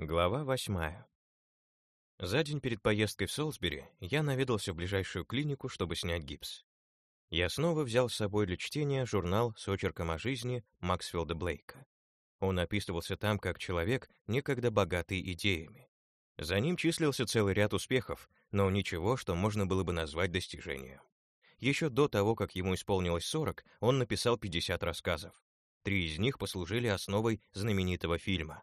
Глава восьмая. За день перед поездкой в Солсбери я наведался в ближайшую клинику, чтобы снять гипс. Я снова взял с собой для чтения журнал с очерком о жизни Максфилда Блейка. Он описывался там как человек, некогда богатый идеями. За ним числился целый ряд успехов, но ничего, что можно было бы назвать достижением. Еще до того, как ему исполнилось 40, он написал 50 рассказов. Три из них послужили основой знаменитого фильма.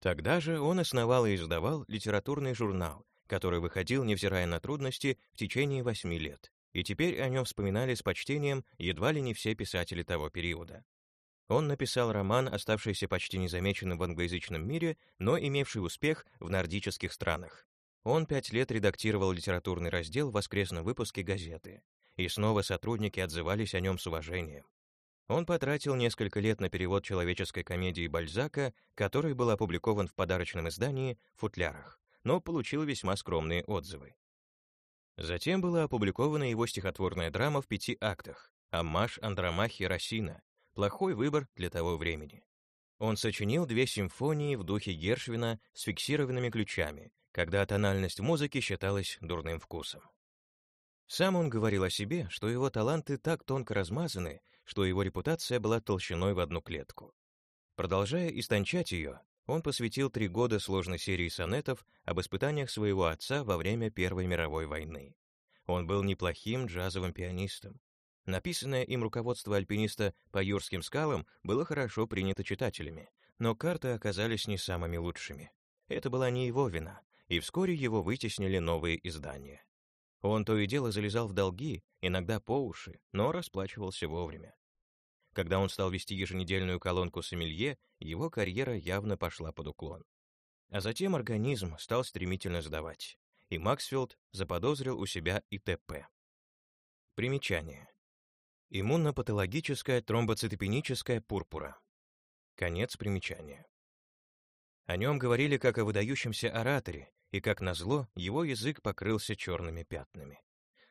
Тогда же он основал и издавал литературный журнал, который выходил, невзирая на трудности, в течение восьми лет, и теперь о нем вспоминали с почтением едва ли не все писатели того периода. Он написал роман, оставшийся почти незамеченным в англоязычном мире, но имевший успех в нордических странах. Он пять лет редактировал литературный раздел в воскресном выпуске газеты, и снова сотрудники отзывались о нем с уважением. Он потратил несколько лет на перевод человеческой комедии Бальзака, который был опубликован в подарочном издании «Футлярах», но получил весьма скромные отзывы. Затем была опубликована его стихотворная драма в пяти актах «Аммаш Андромахи Росина», плохой выбор для того времени. Он сочинил две симфонии в духе Гершвина с фиксированными ключами, когда тональность музыки считалась дурным вкусом. Сам он говорил о себе, что его таланты так тонко размазаны, что его репутация была толщиной в одну клетку. Продолжая истончать ее, он посвятил три года сложной серии сонетов об испытаниях своего отца во время Первой мировой войны. Он был неплохим джазовым пианистом. Написанное им руководство альпиниста по юрским скалам было хорошо принято читателями, но карты оказались не самыми лучшими. Это была не его вина, и вскоре его вытеснили новые издания. Он то и дело залезал в долги, иногда по уши, но расплачивался вовремя. Когда он стал вести еженедельную колонку «Сомелье», его карьера явно пошла под уклон. А затем организм стал стремительно сдавать, и Максфилд заподозрил у себя ИТП. Примечание. Иммунопатологическая тромбоцитопеническая пурпура. Конец примечания. О нем говорили как о выдающемся ораторе, и, как назло, его язык покрылся черными пятнами.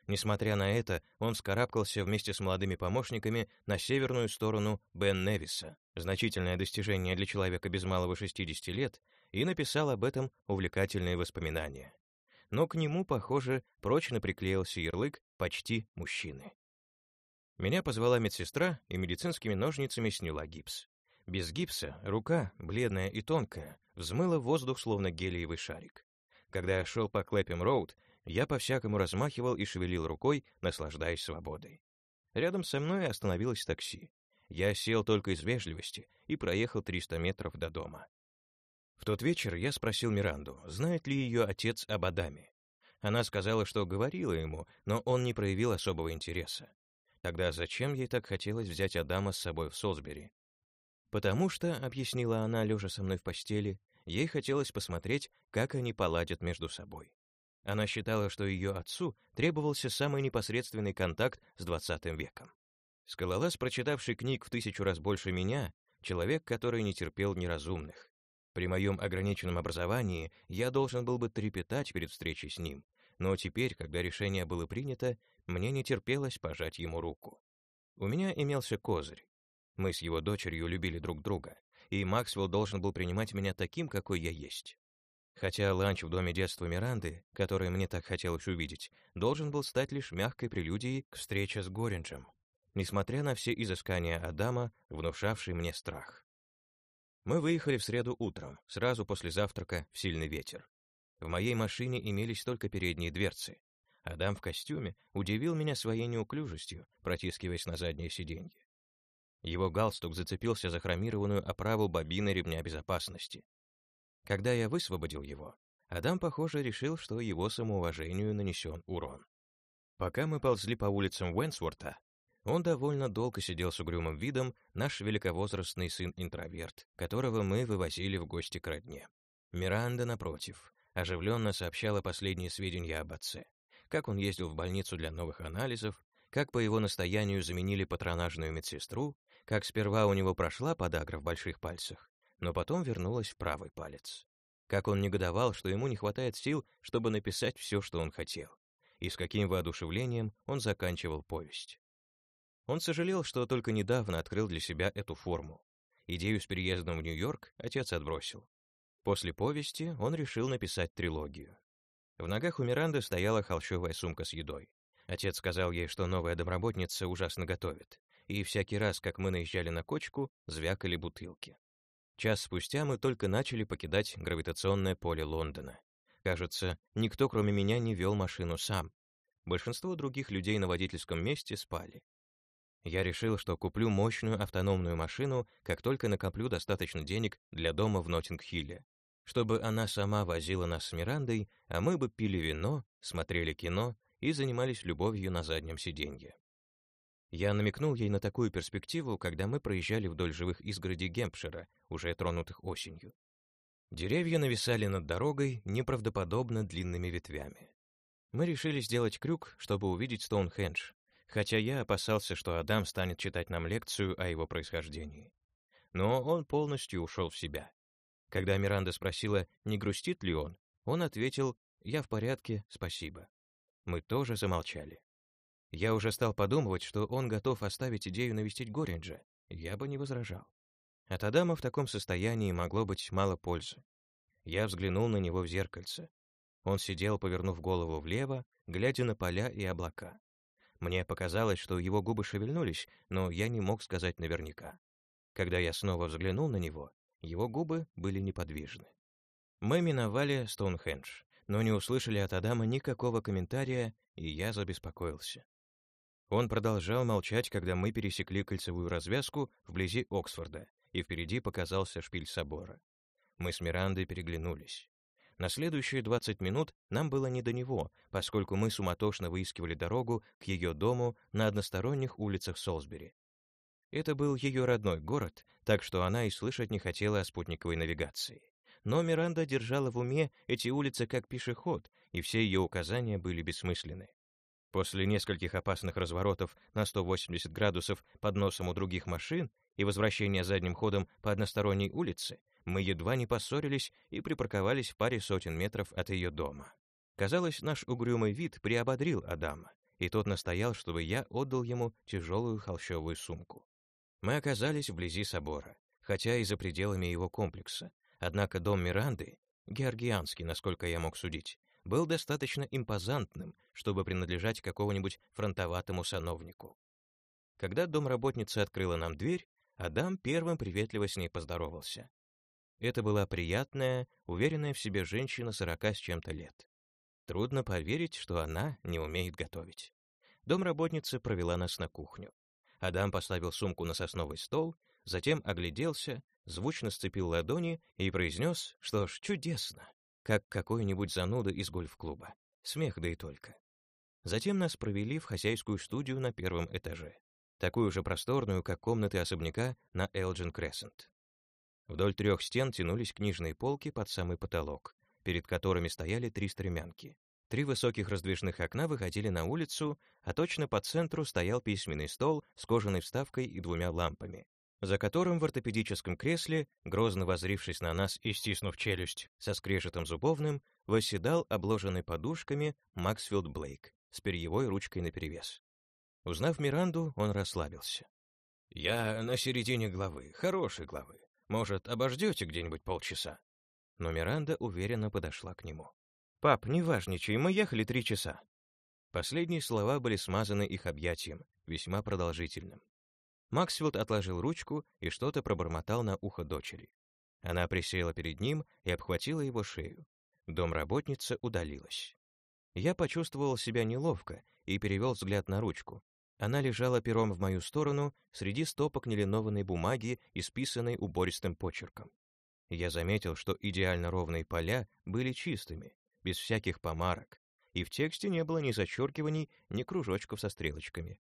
Несмотря на это, он вскарабкался вместе с молодыми помощниками на северную сторону Бен-Невиса, значительное достижение для человека без малого 60 лет, и написал об этом увлекательные воспоминания. Но к нему, похоже, прочно приклеился ярлык «почти мужчины». Меня позвала медсестра и медицинскими ножницами сняла гипс. Без гипса рука, бледная и тонкая, взмыла воздух, словно гелиевый шарик. Когда я шел по Клэпем-Роуд, я по-всякому размахивал и шевелил рукой, наслаждаясь свободой. Рядом со мной остановилось такси. Я сел только из вежливости и проехал 300 метров до дома. В тот вечер я спросил Миранду, знает ли ее отец об Адаме. Она сказала, что говорила ему, но он не проявил особого интереса. Тогда зачем ей так хотелось взять Адама с собой в Солсбери? «Потому что», — объяснила она, лежа со мной в постели, Ей хотелось посмотреть, как они поладят между собой. Она считала, что ее отцу требовался самый непосредственный контакт с двадцатым веком. Скалолаз, прочитавший книг в тысячу раз больше меня, человек, который не терпел неразумных. При моем ограниченном образовании я должен был бы трепетать перед встречей с ним, но теперь, когда решение было принято, мне не терпелось пожать ему руку. У меня имелся козырь. Мы с его дочерью любили друг друга, и Максвелл должен был принимать меня таким, какой я есть. Хотя ланч в доме детства Миранды, который мне так хотелось увидеть, должен был стать лишь мягкой прелюдией к встрече с Горинджем, несмотря на все изыскания Адама, внушавшие мне страх. Мы выехали в среду утром, сразу после завтрака, в сильный ветер. В моей машине имелись только передние дверцы. Адам в костюме удивил меня своей неуклюжестью, протискиваясь на заднее сиденье. Его галстук зацепился за хромированную оправу бобины ремня безопасности. Когда я высвободил его, Адам, похоже, решил, что его самоуважению нанесен урон. Пока мы ползли по улицам Уэнсворта, он довольно долго сидел с угрюмым видом, наш великовозрастный сын-интроверт, которого мы вывозили в гости к родне. Миранда, напротив, оживленно сообщала последние сведения об отце, как он ездил в больницу для новых анализов, как по его настоянию заменили патронажную медсестру, как сперва у него прошла подагра в больших пальцах, но потом вернулась в правый палец. Как он негодовал, что ему не хватает сил, чтобы написать все, что он хотел. И с каким воодушевлением он заканчивал повесть. Он сожалел, что только недавно открыл для себя эту форму. Идею с переездом в Нью-Йорк отец отбросил. После повести он решил написать трилогию. В ногах у Миранды стояла холщовая сумка с едой. Отец сказал ей, что новая домработница ужасно готовит, и всякий раз, как мы наезжали на кочку, звякали бутылки. Час спустя мы только начали покидать гравитационное поле Лондона. Кажется, никто, кроме меня, не вел машину сам. Большинство других людей на водительском месте спали. Я решил, что куплю мощную автономную машину, как только накоплю достаточно денег для дома в Ноттинг-Хилле, чтобы она сама возила нас с Мирандой, а мы бы пили вино, смотрели кино и занимались любовью на заднем сиденье. Я намекнул ей на такую перспективу, когда мы проезжали вдоль живых изгородей Гемпшира, уже тронутых осенью. Деревья нависали над дорогой неправдоподобно длинными ветвями. Мы решили сделать крюк, чтобы увидеть Стоунхендж, хотя я опасался, что Адам станет читать нам лекцию о его происхождении. Но он полностью ушел в себя. Когда Миранда спросила, не грустит ли он, он ответил «Я в порядке, спасибо». Мы тоже замолчали. Я уже стал подумывать, что он готов оставить идею навестить Горинджа. Я бы не возражал. От Адама в таком состоянии могло быть мало пользы. Я взглянул на него в зеркальце. Он сидел, повернув голову влево, глядя на поля и облака. Мне показалось, что его губы шевельнулись, но я не мог сказать наверняка. Когда я снова взглянул на него, его губы были неподвижны. Мы миновали Стоунхендж, но не услышали от Адама никакого комментария, и я забеспокоился. Он продолжал молчать, когда мы пересекли кольцевую развязку вблизи Оксфорда, и впереди показался шпиль собора. Мы с Мирандой переглянулись. На следующие 20 минут нам было не до него, поскольку мы суматошно выискивали дорогу к ее дому на односторонних улицах Солсбери. Это был ее родной город, так что она и слышать не хотела о спутниковой навигации. Но Миранда держала в уме эти улицы как пешеход, и все ее указания были бессмысленны. После нескольких опасных разворотов на 180 градусов под носом у других машин и возвращения задним ходом по односторонней улице, мы едва не поссорились и припарковались в паре сотен метров от ее дома. Казалось, наш угрюмый вид приободрил Адама, и тот настоял, чтобы я отдал ему тяжелую холщовую сумку. Мы оказались вблизи собора, хотя и за пределами его комплекса. Однако дом Миранды, георгианский, насколько я мог судить, был достаточно импозантным, чтобы принадлежать какому-нибудь фронтоватому сановнику. Когда домработница открыла нам дверь, Адам первым приветливо с ней поздоровался. Это была приятная, уверенная в себе женщина сорока с чем-то лет. Трудно поверить, что она не умеет готовить. Домработница провела нас на кухню. Адам поставил сумку на сосновый стол, затем огляделся, звучно сцепил ладони и произнес, что ж, чудесно как какой-нибудь зануда из гольф-клуба. Смех да и только. Затем нас провели в хозяйскую студию на первом этаже, такую же просторную, как комнаты особняка на Элджин Крессент. Вдоль трех стен тянулись книжные полки под самый потолок, перед которыми стояли три стремянки. Три высоких раздвижных окна выходили на улицу, а точно по центру стоял письменный стол с кожаной вставкой и двумя лампами, за которым в ортопедическом кресле, грозно возрившись на нас и стиснув челюсть со скрежетом зубовным, восседал обложенный подушками Максфилд Блейк с перьевой ручкой наперевес. Узнав Миранду, он расслабился. «Я на середине главы, хорошей главы. Может, обождете где-нибудь полчаса?» Но Миранда уверенно подошла к нему. «Пап, не важничай, мы ехали три часа». Последние слова были смазаны их объятием, весьма продолжительным. Максфилд отложил ручку и что-то пробормотал на ухо дочери. Она присела перед ним и обхватила его шею. Домработница удалилась. Я почувствовал себя неловко и перевел взгляд на ручку. Она лежала пером в мою сторону среди стопок нелинованной бумаги, исписанной убористым почерком. Я заметил, что идеально ровные поля были чистыми, без всяких помарок, и в тексте не было ни зачеркиваний, ни кружочков со стрелочками.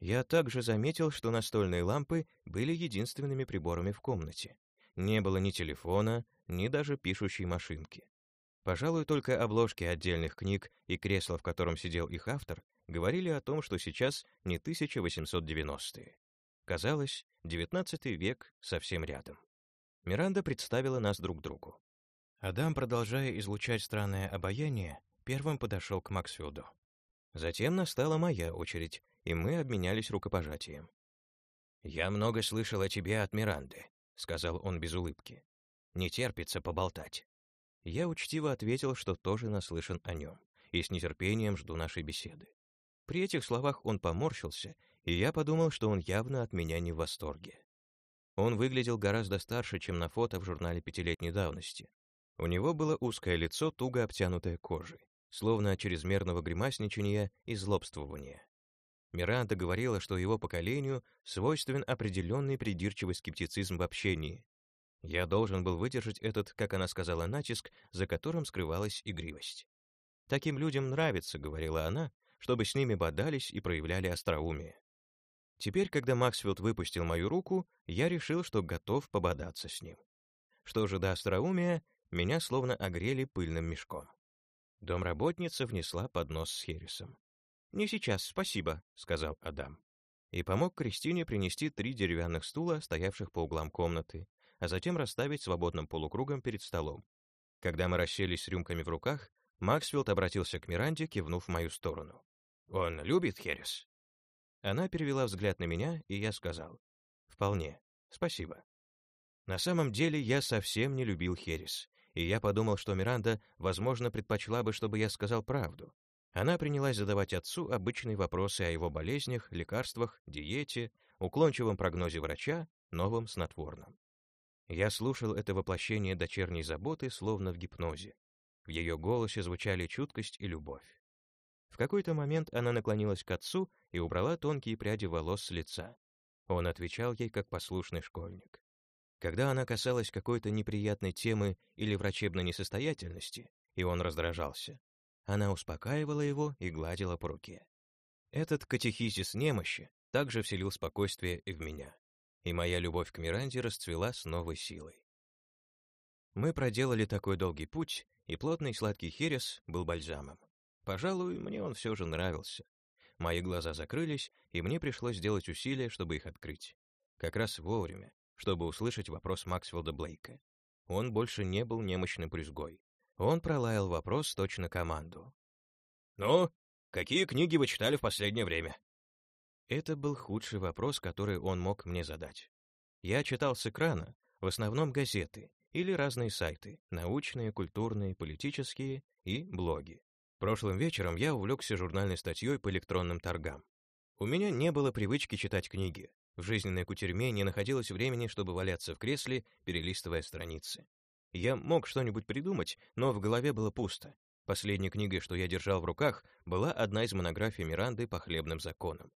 Я также заметил, что настольные лампы были единственными приборами в комнате. Не было ни телефона, ни даже пишущей машинки. Пожалуй, только обложки отдельных книг и кресло, в котором сидел их автор, говорили о том, что сейчас не 1890-е. Казалось, XIX век совсем рядом. Миранда представила нас друг другу. Адам, продолжая излучать странное обаяние, первым подошел к Максфилду. Затем настала моя очередь, и мы обменялись рукопожатием. «Я много слышал о тебе от Миранды», — сказал он без улыбки. Не терпится поболтать». Я учтиво ответил, что тоже наслышан о нем, и с нетерпением жду нашей беседы. При этих словах он поморщился, и я подумал, что он явно от меня не в восторге. Он выглядел гораздо старше, чем на фото в журнале пятилетней давности. У него было узкое лицо, туго обтянутое кожей, словно от чрезмерного гримасничания и злобствования. Миранда говорила, что его поколению свойственен определенный придирчивый скептицизм в общении. Я должен был выдержать этот, как она сказала, натиск, за которым скрывалась игривость. «Таким людям нравится», — говорила она, чтобы с ними бодались и проявляли остроумие. Теперь, когда Максфилд выпустил мою руку, я решил, что готов пободаться с ним. Что же до остроумия, меня словно огрели пыльным мешком. Домработница внесла поднос с хересом. «Не сейчас, спасибо», — сказал Адам. И помог Кристине принести три деревянных стула, стоявших по углам комнаты, а затем расставить свободным полукругом перед столом. Когда мы расселись с рюмками в руках, Максфилд обратился к Миранде, кивнув в мою сторону. «Он любит херес?» Она перевела взгляд на меня, и я сказал. «Вполне. Спасибо». На самом деле я совсем не любил херес, и я подумал, что Миранда, возможно, предпочла бы, чтобы я сказал правду, она принялась задавать отцу обычные вопросы о его болезнях, лекарствах, диете, уклончивом прогнозе врача, новом снотворном. Я слушал это воплощение дочерней заботы, словно в гипнозе. В ее голосе звучали чуткость и любовь. В какой-то момент она наклонилась к отцу и убрала тонкие пряди волос с лица. Он отвечал ей как послушный школьник. Когда она касалась какой-то неприятной темы или врачебной несостоятельности, и он раздражался, она успокаивала его и гладила по руке. Этот катехизис немощи также вселил спокойствие и в меня, и моя любовь к Миранде расцвела с новой силой. Мы проделали такой долгий путь, и плотный сладкий херес был бальзамом. Пожалуй, мне он все же нравился. Мои глаза закрылись, и мне пришлось сделать усилия, чтобы их открыть. Как раз вовремя, чтобы услышать вопрос Максвелда Блейка. Он больше не был немощным призгой. Он пролаял вопрос точно команду. «Ну, какие книги вы читали в последнее время?» Это был худший вопрос, который он мог мне задать. Я читал с экрана, в основном газеты или разные сайты, научные, культурные, политические и блоги. Прошлым вечером я увлекся журнальной статьей по электронным торгам. У меня не было привычки читать книги. В жизненной кутерьме не находилось времени, чтобы валяться в кресле, перелистывая страницы. Я мог что-нибудь придумать, но в голове было пусто. Последней книгой, что я держал в руках, была одна из монографий Миранды по хлебным законам.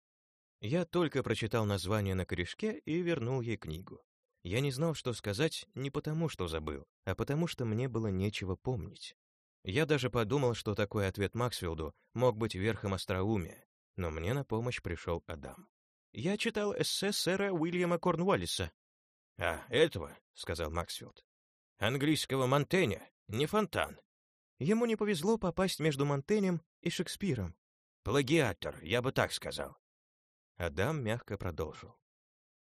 Я только прочитал название на корешке и вернул ей книгу. Я не знал, что сказать не потому, что забыл, а потому что мне было нечего помнить. Я даже подумал, что такой ответ Максфилду мог быть верхом остроумия, но мне на помощь пришел Адам. «Я читал эссе сэра Уильяма Корнуоллиса». «А, этого?» — сказал Максфилд. Английского Монтэня, не фонтан. Ему не повезло попасть между Монтенем и Шекспиром. Плагиатор, я бы так сказал. Адам мягко продолжил.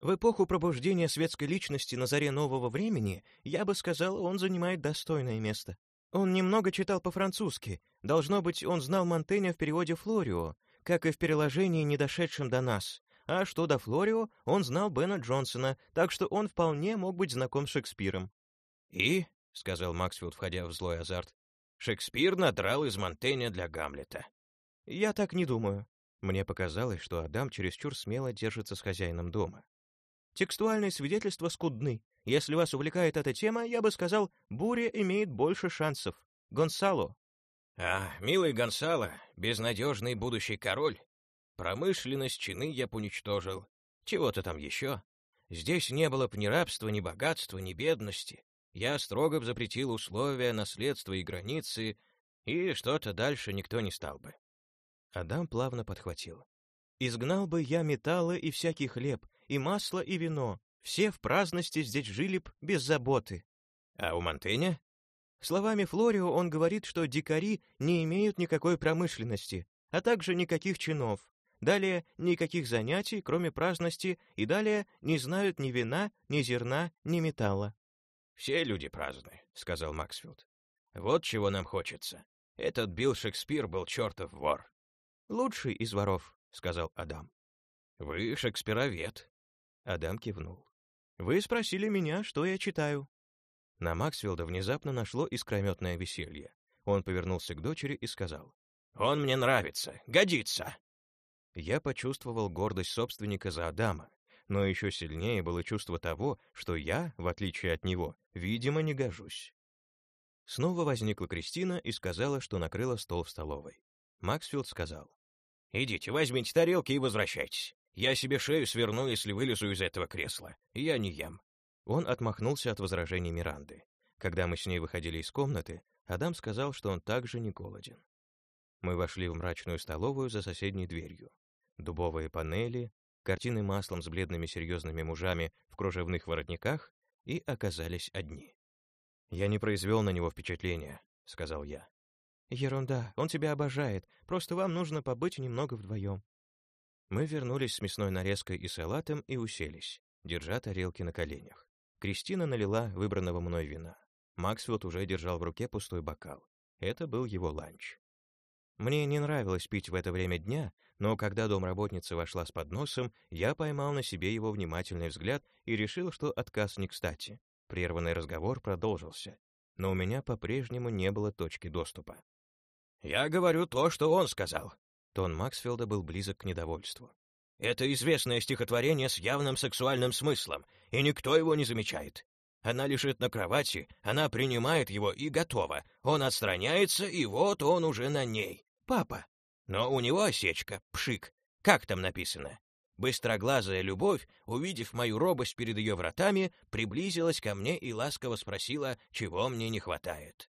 В эпоху пробуждения светской личности на заре нового времени, я бы сказал, он занимает достойное место. Он немного читал по-французски. Должно быть, он знал Монтэня в переводе Флорио, как и в переложении, не дошедшем до нас. А что до Флорио, он знал Бена Джонсона, так что он вполне мог быть знаком с Шекспиром. «И», — сказал Максфилд, входя в злой азарт, «Шекспир надрал из Монтэня для Гамлета». «Я так не думаю». Мне показалось, что Адам чересчур смело держится с хозяином дома. Текстуальные свидетельства скудны. Если вас увлекает эта тема, я бы сказал, буря имеет больше шансов. Гонсало. А, милый Гонсало, безнадежный будущий король. Промышленность чины я уничтожил. Чего-то там еще. Здесь не было б ни рабства, ни богатства, ни бедности. Я строго запретил условия, наследства и границы, и что-то дальше никто не стал бы. Адам плавно подхватил. «Изгнал бы я металлы и всякий хлеб, и масло, и вино. Все в праздности здесь жили б без заботы». «А у Монтэня?» Словами Флорио он говорит, что дикари не имеют никакой промышленности, а также никаких чинов. Далее никаких занятий, кроме праздности, и далее не знают ни вина, ни зерна, ни металла. «Все люди праздны», — сказал Максфилд. «Вот чего нам хочется. Этот Билл Шекспир был чертов вор». «Лучший из воров», — сказал Адам. «Вы шекспировед». Адам кивнул. «Вы спросили меня, что я читаю». На Максфилда внезапно нашло искрометное веселье. Он повернулся к дочери и сказал, «Он мне нравится, годится!» Я почувствовал гордость собственника за Адама, но еще сильнее было чувство того, что я, в отличие от него, видимо, не гожусь. Снова возникла Кристина и сказала, что накрыла стол в столовой. Максфилд сказал, «Идите, возьмите тарелки и возвращайтесь. Я себе шею сверну, если вылезу из этого кресла. Я не ем». Он отмахнулся от возражений Миранды. Когда мы с ней выходили из комнаты, Адам сказал, что он также не голоден. Мы вошли в мрачную столовую за соседней дверью. Дубовые панели, картины маслом с бледными серьезными мужами в кружевных воротниках и оказались одни. «Я не произвел на него впечатления», — сказал я. «Ерунда, он тебя обожает, просто вам нужно побыть немного вдвоем». Мы вернулись с мясной нарезкой и салатом и уселись, держа тарелки на коленях. Кристина налила выбранного мной вина. Максвелл уже держал в руке пустой бокал. Это был его ланч. Мне не нравилось пить в это время дня, но когда домработница вошла с подносом, я поймал на себе его внимательный взгляд и решил, что отказ не кстати. Прерванный разговор продолжился, но у меня по-прежнему не было точки доступа. «Я говорю то, что он сказал». Тон Максфилда был близок к недовольству. «Это известное стихотворение с явным сексуальным смыслом, и никто его не замечает. Она лежит на кровати, она принимает его и готова. Он отстраняется, и вот он уже на ней. Папа. Но у него осечка, пшик. Как там написано? Быстроглазая любовь, увидев мою робость перед ее вратами, приблизилась ко мне и ласково спросила, чего мне не хватает.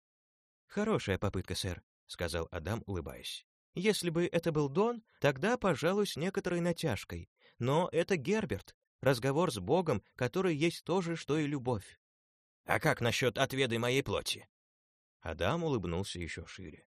«Хорошая попытка, сэр», — сказал Адам, улыбаясь. «Если бы это был Дон, тогда, пожалуй, с некоторой натяжкой. Но это Герберт, разговор с Богом, который есть то же, что и любовь. А как насчет отведы моей плоти?» Адам улыбнулся еще шире.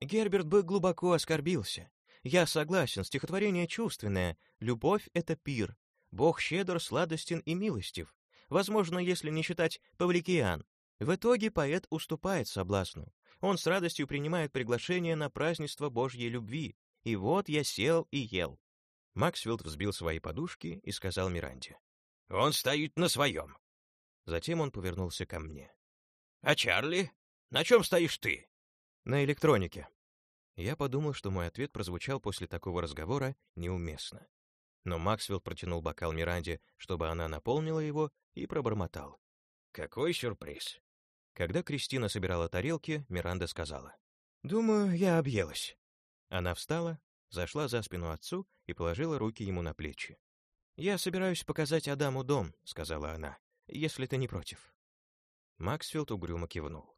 Герберт бы глубоко оскорбился. Я согласен, стихотворение чувственное. Любовь — это пир. Бог щедр, сладостен и милостив. Возможно, если не считать Павликиан. В итоге поэт уступает соблазну. Он с радостью принимает приглашение на празднество Божьей любви. И вот я сел и ел. Максфилд взбил свои подушки и сказал Миранде. «Он стоит на своем. Затем он повернулся ко мне. «А Чарли? На чем стоишь ты?» «На электронике». Я подумал, что мой ответ прозвучал после такого разговора неуместно. Но Максвелл протянул бокал Миранде, чтобы она наполнила его, и пробормотал. «Какой сюрприз!» Когда Кристина собирала тарелки, Миранда сказала. «Думаю, я объелась». Она встала, зашла за спину отцу и положила руки ему на плечи. «Я собираюсь показать Адаму дом», — сказала она если ты не против». Максфилд угрюмо кивнул.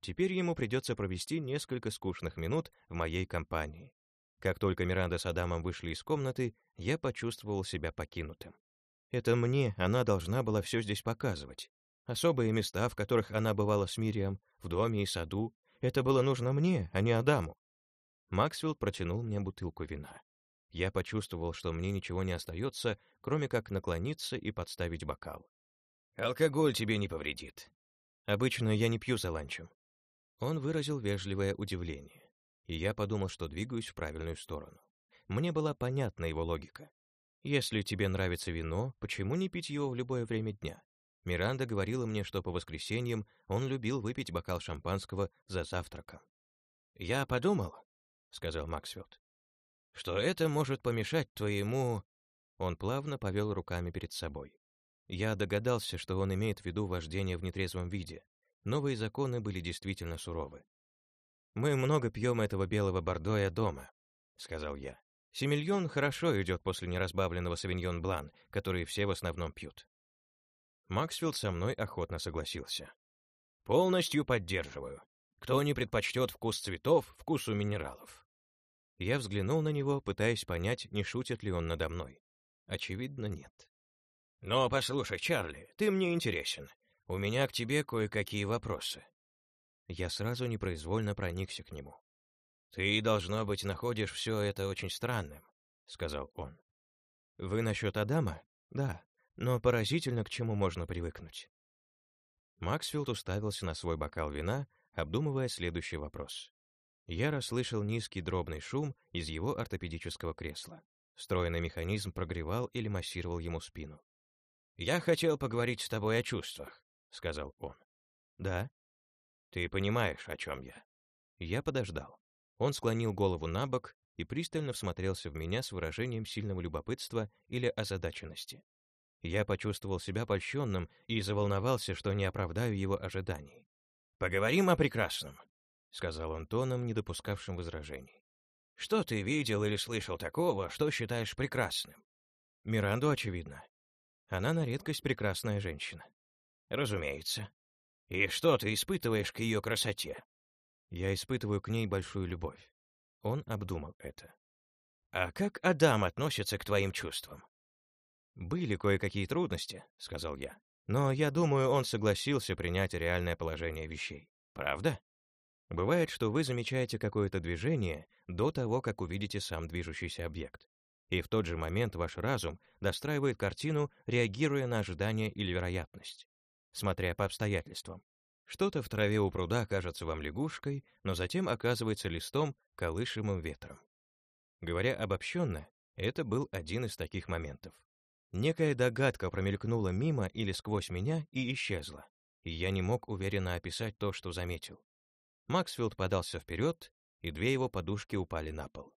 Теперь ему придется провести несколько скучных минут в моей компании. Как только Миранда с Адамом вышли из комнаты, я почувствовал себя покинутым. Это мне она должна была все здесь показывать. Особые места, в которых она бывала с Мирием, в доме и саду, это было нужно мне, а не Адаму. Максфилд протянул мне бутылку вина. Я почувствовал, что мне ничего не остается, кроме как наклониться и подставить бокал. Алкоголь тебе не повредит. Обычно я не пью за ланчем. Он выразил вежливое удивление, и я подумал, что двигаюсь в правильную сторону. Мне была понятна его логика. Если тебе нравится вино, почему не пить его в любое время дня? Миранда говорила мне, что по воскресеньям он любил выпить бокал шампанского за завтраком. «Я подумал», — сказал Максфилд, — «что это может помешать твоему...» Он плавно повел руками перед собой. Я догадался, что он имеет в виду вождение в нетрезвом виде. Новые законы были действительно суровы. «Мы много пьем этого белого бордоя дома», — сказал я. «Семильон хорошо идет после неразбавленного савиньон блан, который все в основном пьют». Максфилд со мной охотно согласился. «Полностью поддерживаю. Кто не предпочтет вкус цветов вкусу минералов?» Я взглянул на него, пытаясь понять, не шутит ли он надо мной. Очевидно, нет. «Но послушай, Чарли, ты мне интересен. У меня к тебе кое-какие вопросы». Я сразу непроизвольно проникся к нему. «Ты, должно быть, находишь все это очень странным», — сказал он. «Вы насчет Адама? Да, но поразительно, к чему можно привыкнуть». Максфилд уставился на свой бокал вина, обдумывая следующий вопрос. Я расслышал низкий дробный шум из его ортопедического кресла. Встроенный механизм прогревал или массировал ему спину. «Я хотел поговорить с тобой о чувствах», — сказал он. «Да». «Ты понимаешь, о чем я?» Я подождал. Он склонил голову на бок и пристально всмотрелся в меня с выражением сильного любопытства или озадаченности. Я почувствовал себя польщенным и заволновался, что не оправдаю его ожиданий. «Поговорим о прекрасном», — сказал он тоном, не допускавшим возражений. «Что ты видел или слышал такого, что считаешь прекрасным?» «Миранду, очевидно. Она на редкость прекрасная женщина». «Разумеется. И что ты испытываешь к ее красоте?» «Я испытываю к ней большую любовь». Он обдумал это. «А как Адам относится к твоим чувствам?» «Были кое-какие трудности», — сказал я. «Но я думаю, он согласился принять реальное положение вещей. Правда?» Бывает, что вы замечаете какое-то движение до того, как увидите сам движущийся объект. И в тот же момент ваш разум достраивает картину, реагируя на ожидание или вероятность, смотря по обстоятельствам. Что-то в траве у пруда кажется вам лягушкой, но затем оказывается листом, колышемым ветром. Говоря обобщенно, это был один из таких моментов. Некая догадка промелькнула мимо или сквозь меня и исчезла, и я не мог уверенно описать то, что заметил. Максфилд подался вперед, и две его подушки упали на пол.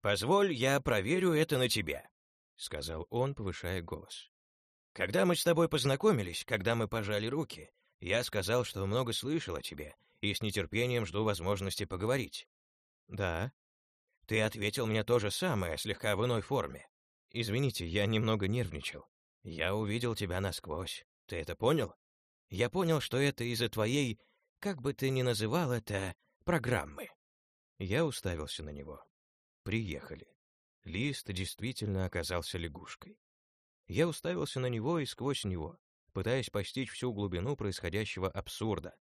«Позволь, я проверю это на тебя», — сказал он, повышая голос. «Когда мы с тобой познакомились, когда мы пожали руки, я сказал, что много слышал о тебе и с нетерпением жду возможности поговорить». «Да». «Ты ответил мне то же самое, слегка в иной форме». «Извините, я немного нервничал». «Я увидел тебя насквозь. Ты это понял?» «Я понял, что это из-за твоей как бы ты ни называл это, программы. Я уставился на него. Приехали. Лист действительно оказался лягушкой. Я уставился на него и сквозь него, пытаясь постичь всю глубину происходящего абсурда.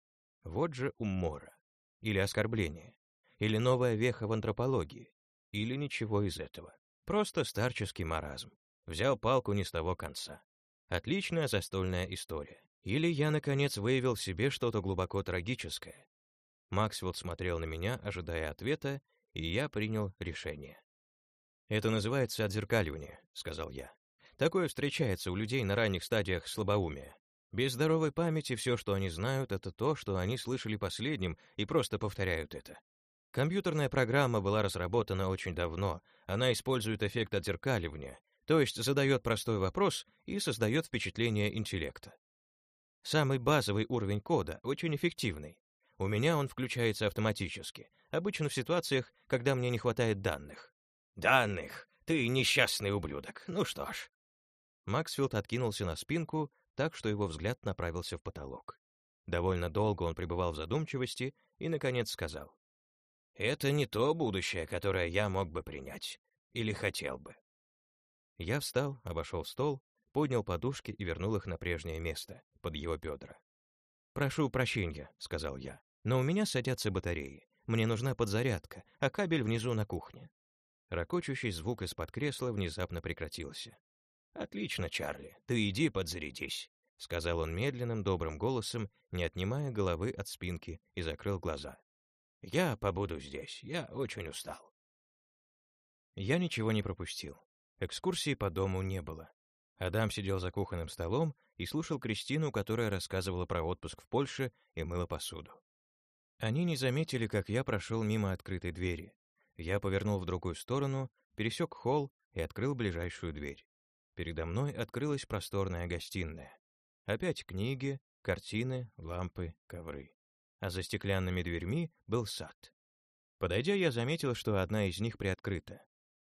Вот же умора. Или оскорбление. Или новая веха в антропологии. Или ничего из этого. Просто старческий маразм. Взял палку не с того конца. Отличная застольная история. Или я, наконец, выявил в себе что-то глубоко трагическое. Максвелл смотрел на меня, ожидая ответа, и я принял решение. «Это называется отзеркаливание», — сказал я. «Такое встречается у людей на ранних стадиях слабоумия. Без здоровой памяти все, что они знают, это то, что они слышали последним и просто повторяют это. Компьютерная программа была разработана очень давно, она использует эффект отзеркаливания, то есть задает простой вопрос и создает впечатление интеллекта. Самый базовый уровень кода очень эффективный. У меня он включается автоматически, обычно в ситуациях, когда мне не хватает данных. «Данных! Ты несчастный ублюдок! Ну что ж!» Максфилд откинулся на спинку, так что его взгляд направился в потолок. Довольно долго он пребывал в задумчивости и, наконец, сказал. «Это не то будущее, которое я мог бы принять. Или хотел бы». Я встал, обошел стол поднял подушки и вернул их на прежнее место, под его бедра. «Прошу прощения», — сказал я, — «но у меня садятся батареи. Мне нужна подзарядка, а кабель внизу на кухне». Рокочущий звук из-под кресла внезапно прекратился. «Отлично, Чарли, ты иди подзарядись», — сказал он медленным, добрым голосом, не отнимая головы от спинки, и закрыл глаза. «Я побуду здесь, я очень устал». Я ничего не пропустил. Экскурсии по дому не было. Адам сидел за кухонным столом и слушал Кристину, которая рассказывала про отпуск в Польше и мыла посуду. Они не заметили, как я прошел мимо открытой двери. Я повернул в другую сторону, пересек холл и открыл ближайшую дверь. Передо мной открылась просторная гостиная. Опять книги, картины, лампы, ковры. А за стеклянными дверьми был сад. Подойдя, я заметил, что одна из них приоткрыта.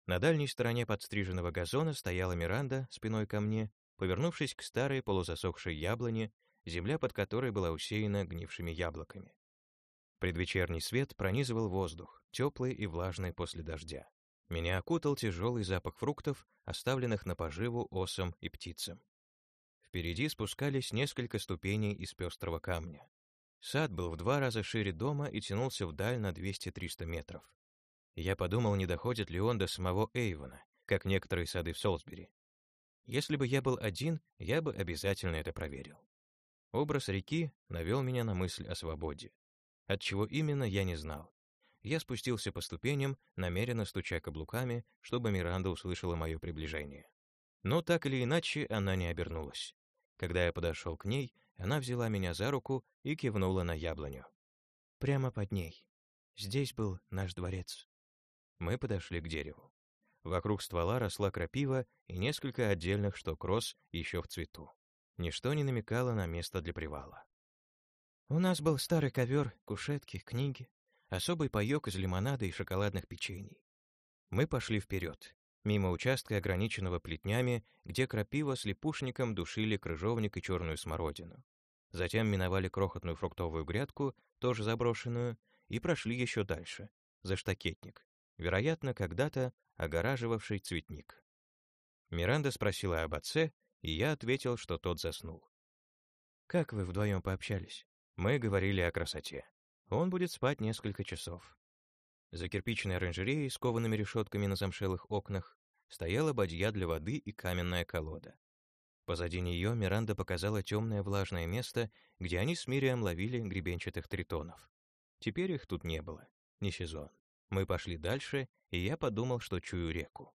На дальней стороне подстриженного газона стояла Миранда спиной ко мне, повернувшись к старой полузасохшей яблоне, земля под которой была усеяна гнившими яблоками. Предвечерний свет пронизывал воздух, теплый и влажный после дождя. Меня окутал тяжелый запах фруктов, оставленных на поживу осам и птицам. Впереди спускались несколько ступеней из пестрого камня. Сад был в два раза шире дома и тянулся вдаль на 200-300 метров. Я подумал, не доходит ли он до самого Эйвона, как некоторые сады в Солсбери. Если бы я был один, я бы обязательно это проверил. Образ реки навел меня на мысль о свободе. От чего именно, я не знал. Я спустился по ступеням, намеренно стуча каблуками, чтобы Миранда услышала мое приближение. Но так или иначе она не обернулась. Когда я подошел к ней, Она взяла меня за руку и кивнула на яблоню. Прямо под ней. Здесь был наш дворец. Мы подошли к дереву. Вокруг ствола росла крапива и несколько отдельных шток роз еще в цвету. Ничто не намекало на место для привала. У нас был старый ковер, кушетки, книги, особый паёк из лимонада и шоколадных печений. Мы пошли вперед, мимо участка, ограниченного плетнями, где крапива с липушником душили крыжовник и черную смородину. Затем миновали крохотную фруктовую грядку, тоже заброшенную, и прошли еще дальше, за штакетник, вероятно, когда-то огораживавший цветник. Миранда спросила об отце, и я ответил, что тот заснул. «Как вы вдвоем пообщались?» Мы говорили о красоте. Он будет спать несколько часов. За кирпичной оранжереей с коваными решетками на замшелых окнах стояла бадья для воды и каменная колода. Позади нее Миранда показала темное влажное место, где они с Мирием ловили гребенчатых тритонов. Теперь их тут не было, не сезон. Мы пошли дальше, и я подумал, что чую реку.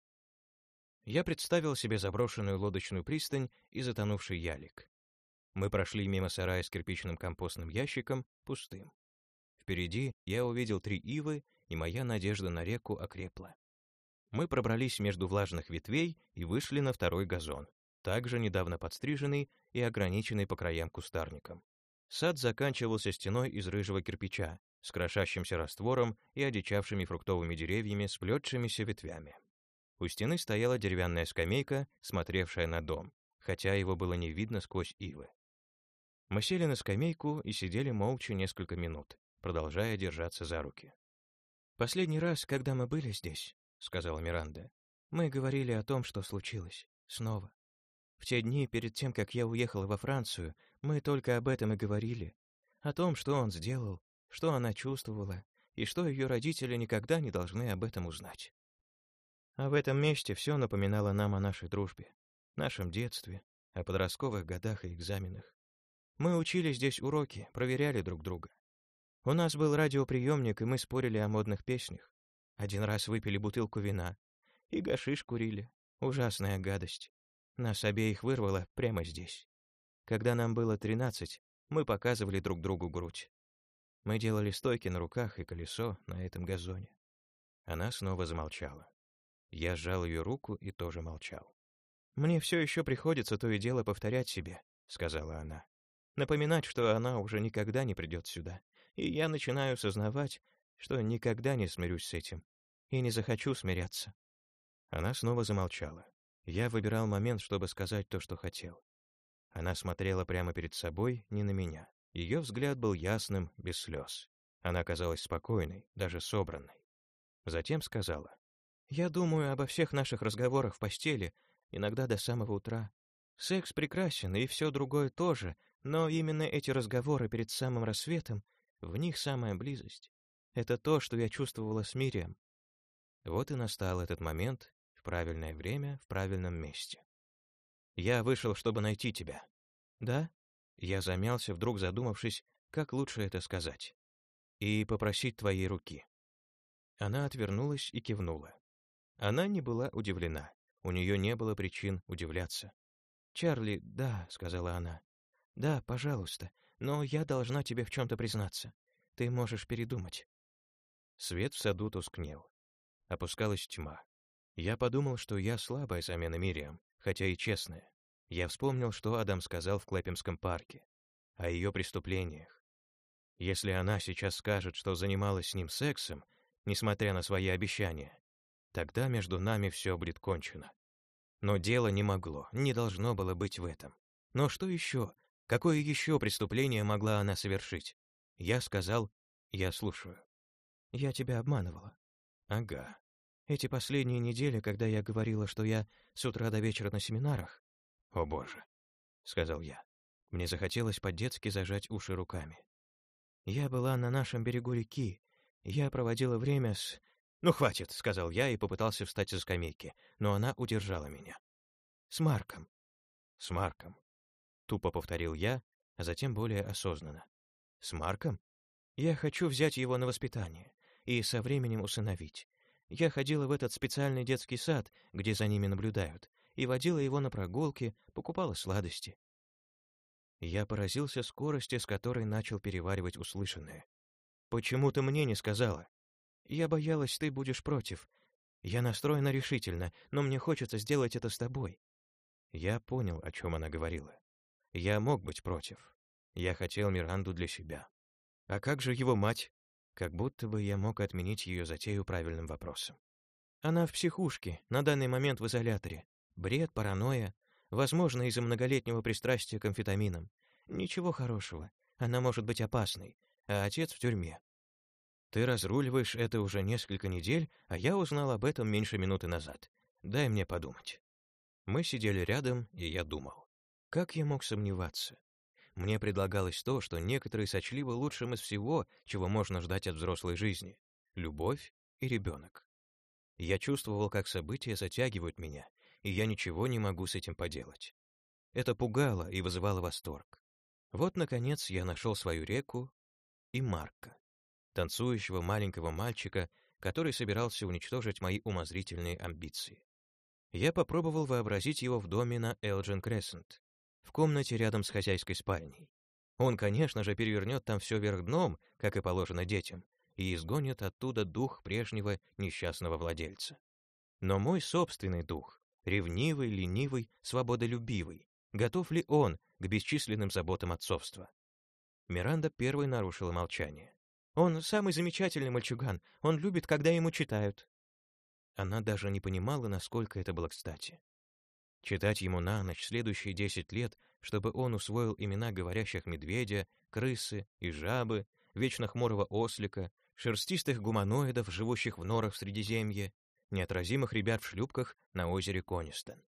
Я представил себе заброшенную лодочную пристань и затонувший ялик. Мы прошли мимо сарая с кирпичным компостным ящиком, пустым. Впереди я увидел три ивы, и моя надежда на реку окрепла. Мы пробрались между влажных ветвей и вышли на второй газон, также недавно подстриженный и ограниченный по краям кустарником. Сад заканчивался стеной из рыжего кирпича, с крошащимся раствором и одичавшими фруктовыми деревьями с плетшимися ветвями. У стены стояла деревянная скамейка, смотревшая на дом, хотя его было не видно сквозь ивы. Мы сели на скамейку и сидели молча несколько минут, продолжая держаться за руки. «Последний раз, когда мы были здесь», — сказала Миранда, «мы говорили о том, что случилось. Снова. В те дни, перед тем, как я уехала во Францию, мы только об этом и говорили. О том, что он сделал, что она чувствовала, и что ее родители никогда не должны об этом узнать. А в этом месте все напоминало нам о нашей дружбе, нашем детстве, о подростковых годах и экзаменах. Мы учили здесь уроки, проверяли друг друга. У нас был радиоприемник, и мы спорили о модных песнях. Один раз выпили бутылку вина. И гашиш курили. Ужасная гадость. Нас обеих вырвало прямо здесь. Когда нам было тринадцать, мы показывали друг другу грудь. Мы делали стойки на руках и колесо на этом газоне. Она снова замолчала. Я сжал ее руку и тоже молчал. «Мне все еще приходится то и дело повторять себе», — сказала она напоминать, что она уже никогда не придет сюда. И я начинаю сознавать, что никогда не смирюсь с этим. И не захочу смиряться. Она снова замолчала. Я выбирал момент, чтобы сказать то, что хотел. Она смотрела прямо перед собой, не на меня. Ее взгляд был ясным, без слез. Она казалась спокойной, даже собранной. Затем сказала. «Я думаю обо всех наших разговорах в постели, иногда до самого утра. Секс прекрасен, и все другое тоже, но именно эти разговоры перед самым рассветом, в них самая близость. Это то, что я чувствовала с Мирием. Вот и настал этот момент, в правильное время, в правильном месте. Я вышел, чтобы найти тебя. Да? Я замялся, вдруг задумавшись, как лучше это сказать. И попросить твоей руки. Она отвернулась и кивнула. Она не была удивлена. У нее не было причин удивляться. «Чарли, да», — сказала она. «Да, пожалуйста, но я должна тебе в чем-то признаться. Ты можешь передумать». Свет в саду тускнел. Опускалась тьма. Я подумал, что я слабая замена Мириам, хотя и честная. Я вспомнил, что Адам сказал в Клэпемском парке. О ее преступлениях. Если она сейчас скажет, что занималась с ним сексом, несмотря на свои обещания, тогда между нами все будет кончено. Но дело не могло, не должно было быть в этом. Но что еще? Какое еще преступление могла она совершить? Я сказал, я слушаю. Я тебя обманывала. Ага. Эти последние недели, когда я говорила, что я с утра до вечера на семинарах. О боже, сказал я. Мне захотелось по-детски зажать уши руками. Я была на нашем берегу реки. Я проводила время с «Ну, хватит», — сказал я и попытался встать со скамейки, но она удержала меня. «С Марком». «С Марком», — тупо повторил я, а затем более осознанно. «С Марком? Я хочу взять его на воспитание и со временем усыновить. Я ходила в этот специальный детский сад, где за ними наблюдают, и водила его на прогулки, покупала сладости. Я поразился скорости, с которой начал переваривать услышанное. «Почему ты мне не сказала?» «Я боялась, ты будешь против. Я настроена решительно, но мне хочется сделать это с тобой». Я понял, о чем она говорила. Я мог быть против. Я хотел Миранду для себя. А как же его мать? Как будто бы я мог отменить ее затею правильным вопросом. Она в психушке, на данный момент в изоляторе. Бред, паранойя, возможно, из-за многолетнего пристрастия к амфетаминам. Ничего хорошего. Она может быть опасной, а отец в тюрьме. Ты разруливаешь это уже несколько недель, а я узнал об этом меньше минуты назад. Дай мне подумать. Мы сидели рядом, и я думал. Как я мог сомневаться? Мне предлагалось то, что некоторые сочли бы лучшим из всего, чего можно ждать от взрослой жизни — любовь и ребенок. Я чувствовал, как события затягивают меня, и я ничего не могу с этим поделать. Это пугало и вызывало восторг. Вот, наконец, я нашел свою реку и Марка, танцующего маленького мальчика, который собирался уничтожить мои умозрительные амбиции. Я попробовал вообразить его в доме на Элджин Крессент, в комнате рядом с хозяйской спальней. Он, конечно же, перевернет там все вверх дном, как и положено детям, и изгонит оттуда дух прежнего несчастного владельца. Но мой собственный дух, ревнивый, ленивый, свободолюбивый, готов ли он к бесчисленным заботам отцовства? Миранда первой нарушила молчание. «Он самый замечательный мальчуган, он любит, когда ему читают». Она даже не понимала, насколько это было кстати. Читать ему на ночь следующие десять лет, чтобы он усвоил имена говорящих медведя, крысы и жабы, вечно хмурого ослика, шерстистых гуманоидов, живущих в норах в Средиземье, неотразимых ребят в шлюпках на озере Конистон.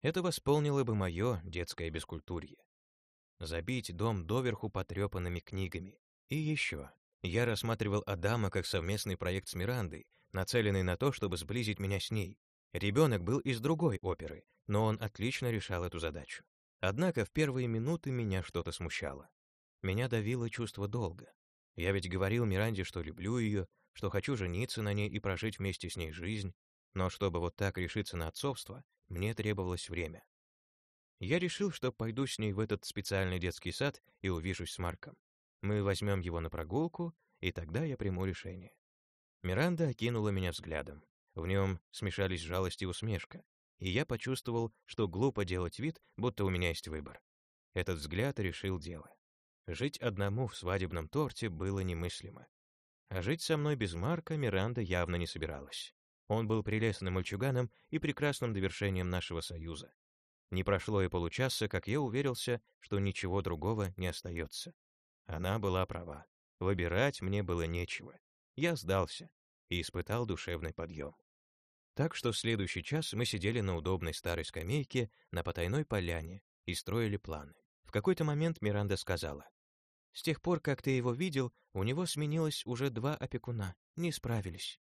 Это восполнило бы мое детское бескультурье. Забить дом доверху потрепанными книгами. И еще. Я рассматривал Адама как совместный проект с Мирандой, нацеленный на то, чтобы сблизить меня с ней. Ребенок был из другой оперы, но он отлично решал эту задачу. Однако в первые минуты меня что-то смущало. Меня давило чувство долга. Я ведь говорил Миранде, что люблю ее, что хочу жениться на ней и прожить вместе с ней жизнь, но чтобы вот так решиться на отцовство, мне требовалось время. Я решил, что пойду с ней в этот специальный детский сад и увижусь с Марком. Мы возьмем его на прогулку, и тогда я приму решение. Миранда окинула меня взглядом. В нем смешались жалость и усмешка, и я почувствовал, что глупо делать вид, будто у меня есть выбор. Этот взгляд решил дело. Жить одному в свадебном торте было немыслимо. А жить со мной без Марка Миранда явно не собиралась. Он был прелестным мальчуганом и прекрасным довершением нашего союза. Не прошло и получаса, как я уверился, что ничего другого не остается. Она была права. Выбирать мне было нечего. Я сдался и испытал душевный подъем. Так что в следующий час мы сидели на удобной старой скамейке на потайной поляне и строили планы. В какой-то момент Миранда сказала, «С тех пор, как ты его видел, у него сменилось уже два опекуна, не справились.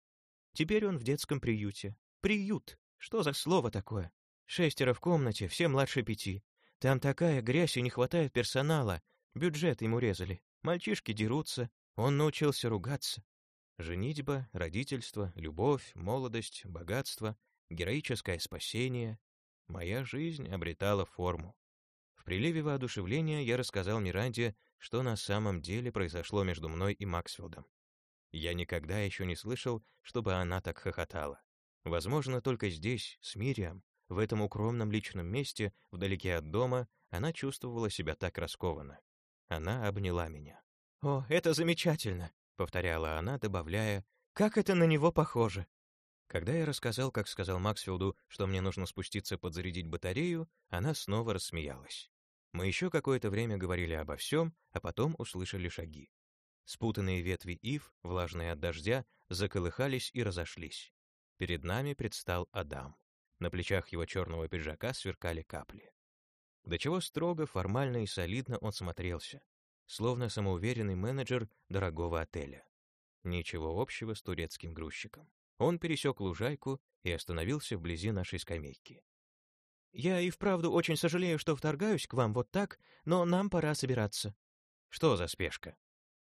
Теперь он в детском приюте. Приют! Что за слово такое? Шестеро в комнате, все младше пяти. Там такая грязь и не хватает персонала. Бюджет ему резали. Мальчишки дерутся. Он научился ругаться. Женитьба, родительство, любовь, молодость, богатство, героическое спасение. Моя жизнь обретала форму. В приливе воодушевления я рассказал Миранде, что на самом деле произошло между мной и Максфилдом. Я никогда еще не слышал, чтобы она так хохотала. Возможно, только здесь, с Мириам, в этом укромном личном месте, вдалеке от дома, она чувствовала себя так раскованно. Она обняла меня. «О, это замечательно!» Повторяла она, добавляя, «Как это на него похоже!» Когда я рассказал, как сказал Максфилду, что мне нужно спуститься подзарядить батарею, она снова рассмеялась. Мы еще какое-то время говорили обо всем, а потом услышали шаги. Спутанные ветви ив, влажные от дождя, заколыхались и разошлись. Перед нами предстал Адам. На плечах его черного пиджака сверкали капли. До чего строго, формально и солидно он смотрелся словно самоуверенный менеджер дорогого отеля. Ничего общего с турецким грузчиком. Он пересек лужайку и остановился вблизи нашей скамейки. «Я и вправду очень сожалею, что вторгаюсь к вам вот так, но нам пора собираться». «Что за спешка?»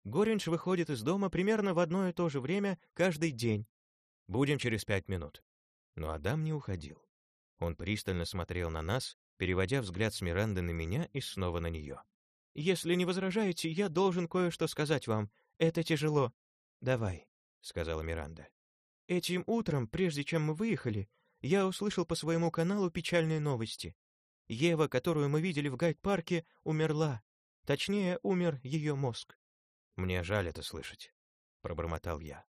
Горинж выходит из дома примерно в одно и то же время каждый день. Будем через пять минут. Но Адам не уходил. Он пристально смотрел на нас, переводя взгляд с Миранды на меня и снова на нее. Если не возражаете, я должен кое-что сказать вам. Это тяжело. Давай, сказала Миранда. Этим утром, прежде чем мы выехали, я услышал по своему каналу печальные новости. Ева, которую мы видели в гайд-парке, умерла. Точнее, умер ее мозг. Мне жаль это слышать, пробормотал я.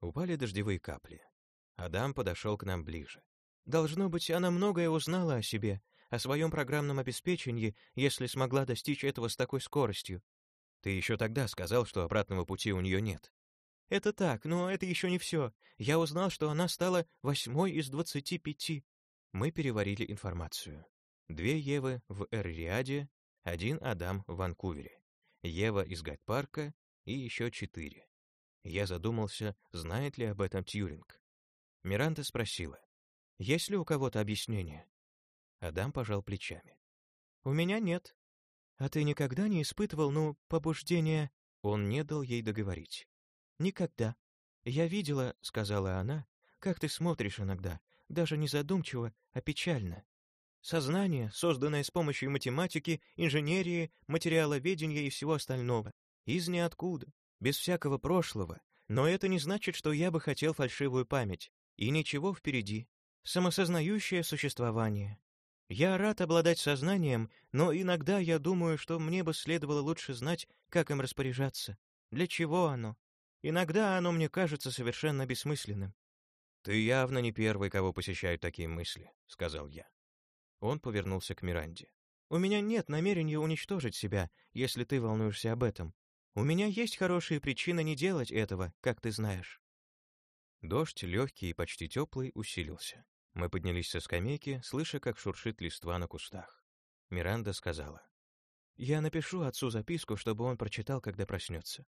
Упали дождевые капли. Адам подошел к нам ближе. Должно быть, она многое узнала о себе, о своем программном обеспечении, если смогла достичь этого с такой скоростью. Ты еще тогда сказал, что обратного пути у нее нет. Это так, но это еще не все. Я узнал, что она стала восьмой из двадцати пяти. Мы переварили информацию. Две Евы в Эр-Риаде, один Адам в Ванкувере, Ева из Гайд-парка и еще четыре. Я задумался, знает ли об этом Тьюринг. Миранда спросила, есть ли у кого-то объяснение? Адам пожал плечами. «У меня нет. А ты никогда не испытывал, ну, побуждения...» Он не дал ей договорить. «Никогда. Я видела, — сказала она, — как ты смотришь иногда, даже не задумчиво, а печально. Сознание, созданное с помощью математики, инженерии, материаловедения и всего остального. Из ниоткуда, без всякого прошлого. Но это не значит, что я бы хотел фальшивую память. И ничего впереди. Самосознающее существование. Я рад обладать сознанием, но иногда я думаю, что мне бы следовало лучше знать, как им распоряжаться. Для чего оно? Иногда оно мне кажется совершенно бессмысленным. «Ты явно не первый, кого посещают такие мысли», — сказал я. Он повернулся к Миранде. «У меня нет намерения уничтожить себя, если ты волнуешься об этом. У меня есть хорошие причины не делать этого, как ты знаешь». Дождь, легкий и почти теплый, усилился. Мы поднялись со скамейки, слыша, как шуршит листва на кустах. Миранда сказала. «Я напишу отцу записку, чтобы он прочитал, когда проснется».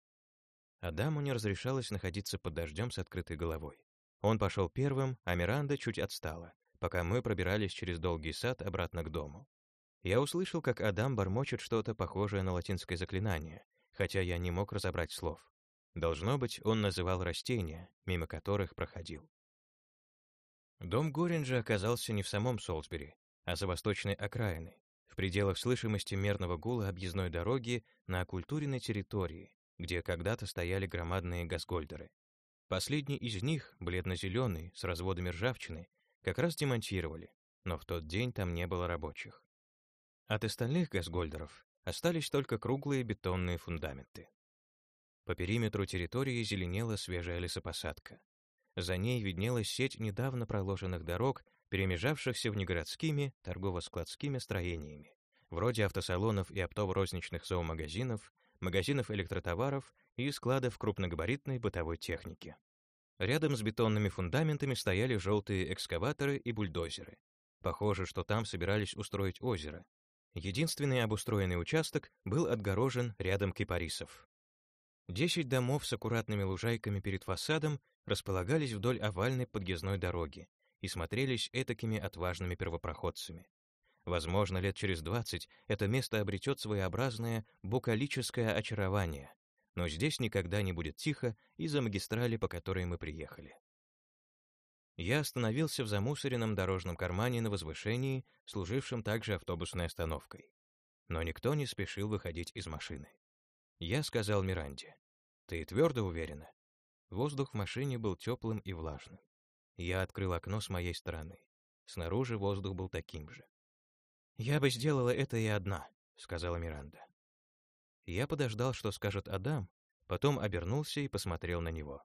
Адаму не разрешалось находиться под дождем с открытой головой. Он пошел первым, а Миранда чуть отстала, пока мы пробирались через долгий сад обратно к дому. Я услышал, как Адам бормочет что-то похожее на латинское заклинание, хотя я не мог разобрать слов. Должно быть, он называл растения, мимо которых проходил. Дом Горинджа оказался не в самом Солсбери, а за восточной окраиной, в пределах слышимости мерного гула объездной дороги на оккультуренной территории, где когда-то стояли громадные газгольдеры. Последний из них, бледно-зеленый, с разводами ржавчины, как раз демонтировали, но в тот день там не было рабочих. От остальных газгольдеров остались только круглые бетонные фундаменты. По периметру территории зеленела свежая лесопосадка. За ней виднелась сеть недавно проложенных дорог, перемежавшихся внегородскими торгово-складскими строениями, вроде автосалонов и оптово-розничных зоомагазинов, магазинов электротоваров и складов крупногабаритной бытовой техники. Рядом с бетонными фундаментами стояли желтые экскаваторы и бульдозеры. Похоже, что там собирались устроить озеро. Единственный обустроенный участок был отгорожен рядом кипарисов. Десять домов с аккуратными лужайками перед фасадом располагались вдоль овальной подъездной дороги и смотрелись этакими отважными первопроходцами. Возможно, лет через двадцать это место обретет своеобразное букалическое очарование, но здесь никогда не будет тихо из-за магистрали, по которой мы приехали. Я остановился в замусоренном дорожном кармане на возвышении, служившем также автобусной остановкой. Но никто не спешил выходить из машины. Я сказал Миранде, «Ты твердо уверена?» Воздух в машине был теплым и влажным. Я открыл окно с моей стороны. Снаружи воздух был таким же. «Я бы сделала это и одна», — сказала Миранда. Я подождал, что скажет Адам, потом обернулся и посмотрел на него.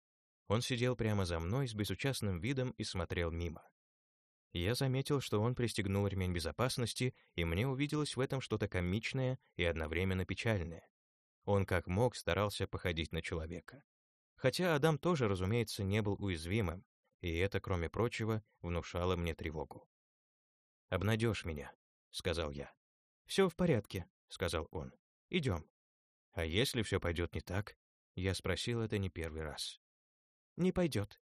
Он сидел прямо за мной с безучастным видом и смотрел мимо. Я заметил, что он пристегнул ремень безопасности, и мне увиделось в этом что-то комичное и одновременно печальное. Он как мог старался походить на человека. Хотя Адам тоже, разумеется, не был уязвимым, и это, кроме прочего, внушало мне тревогу. «Обнадежь меня», — сказал я. «Все в порядке», — сказал он. «Идем». «А если все пойдет не так?» Я спросил это не первый раз. «Не пойдет».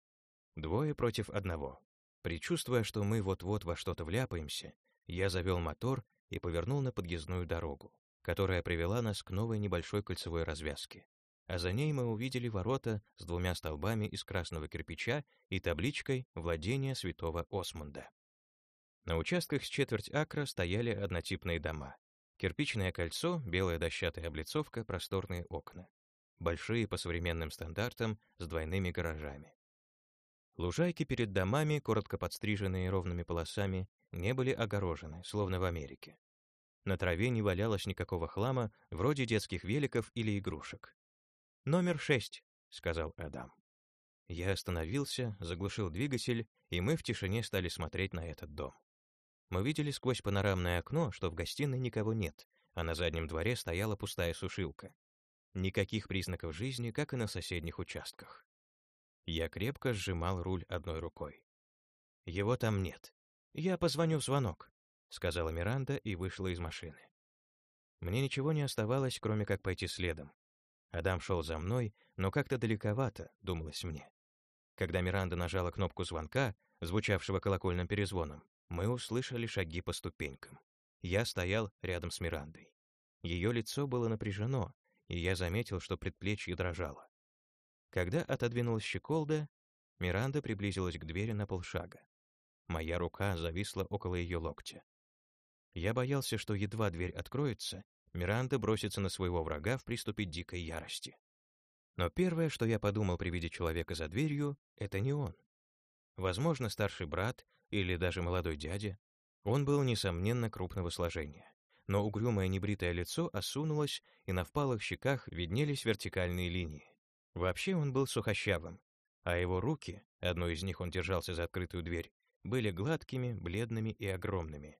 Двое против одного. Причувствуя, что мы вот-вот во что-то вляпаемся, я завел мотор и повернул на подъездную дорогу, которая привела нас к новой небольшой кольцевой развязке а за ней мы увидели ворота с двумя столбами из красного кирпича и табличкой «Владение святого Осмунда». На участках с четверть акра стояли однотипные дома. Кирпичное кольцо, белая дощатая облицовка, просторные окна. Большие по современным стандартам с двойными гаражами. Лужайки перед домами, коротко подстриженные ровными полосами, не были огорожены, словно в Америке. На траве не валялось никакого хлама, вроде детских великов или игрушек. «Номер шесть», — сказал Адам. Я остановился, заглушил двигатель, и мы в тишине стали смотреть на этот дом. Мы видели сквозь панорамное окно, что в гостиной никого нет, а на заднем дворе стояла пустая сушилка. Никаких признаков жизни, как и на соседних участках. Я крепко сжимал руль одной рукой. Его там нет. Я позвоню в звонок, сказала Миранда и вышла из машины. Мне ничего не оставалось, кроме как пойти следом. Адам шел за мной, но как-то далековато, думалось мне. Когда Миранда нажала кнопку звонка, звучавшего колокольным перезвоном, мы услышали шаги по ступенькам. Я стоял рядом с Мирандой. Ее лицо было напряжено, и я заметил, что предплечье дрожало. Когда отодвинулась щеколда, Миранда приблизилась к двери на полшага. Моя рука зависла около ее локтя. Я боялся, что едва дверь откроется, Миранда бросится на своего врага в приступе дикой ярости. Но первое, что я подумал при виде человека за дверью, это не он. Возможно, старший брат или даже молодой дядя. Он был, несомненно, крупного сложения. Но угрюмое небритое лицо осунулось, и на впалых щеках виднелись вертикальные линии. Вообще он был сухощавым, а его руки, одной из них он держался за открытую дверь, были гладкими, бледными и огромными.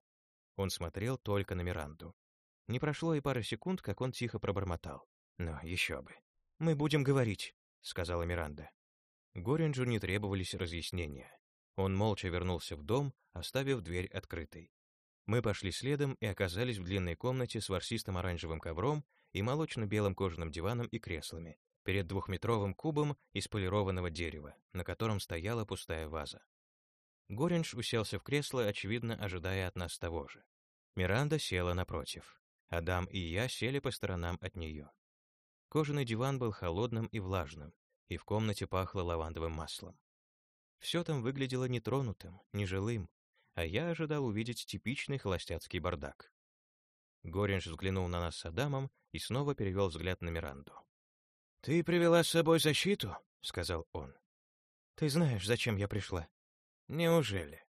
Он смотрел только на Миранду. Не прошло и пары секунд, как он тихо пробормотал. «Но еще бы». «Мы будем говорить», — сказала Миранда. Горинджу не требовались разъяснения. Он молча вернулся в дом, оставив дверь открытой. Мы пошли следом и оказались в длинной комнате с ворсистым оранжевым ковром и молочно-белым кожаным диваном и креслами, перед двухметровым кубом из полированного дерева, на котором стояла пустая ваза. Горинж уселся в кресло, очевидно, ожидая от нас того же. Миранда села напротив. Адам и я сели по сторонам от нее. Кожаный диван был холодным и влажным, и в комнате пахло лавандовым маслом. Все там выглядело нетронутым, нежилым, а я ожидал увидеть типичный холостяцкий бардак. Горинж взглянул на нас с Адамом и снова перевел взгляд на Миранду. «Ты привела с собой защиту?» — сказал он. «Ты знаешь, зачем я пришла?» «Неужели?»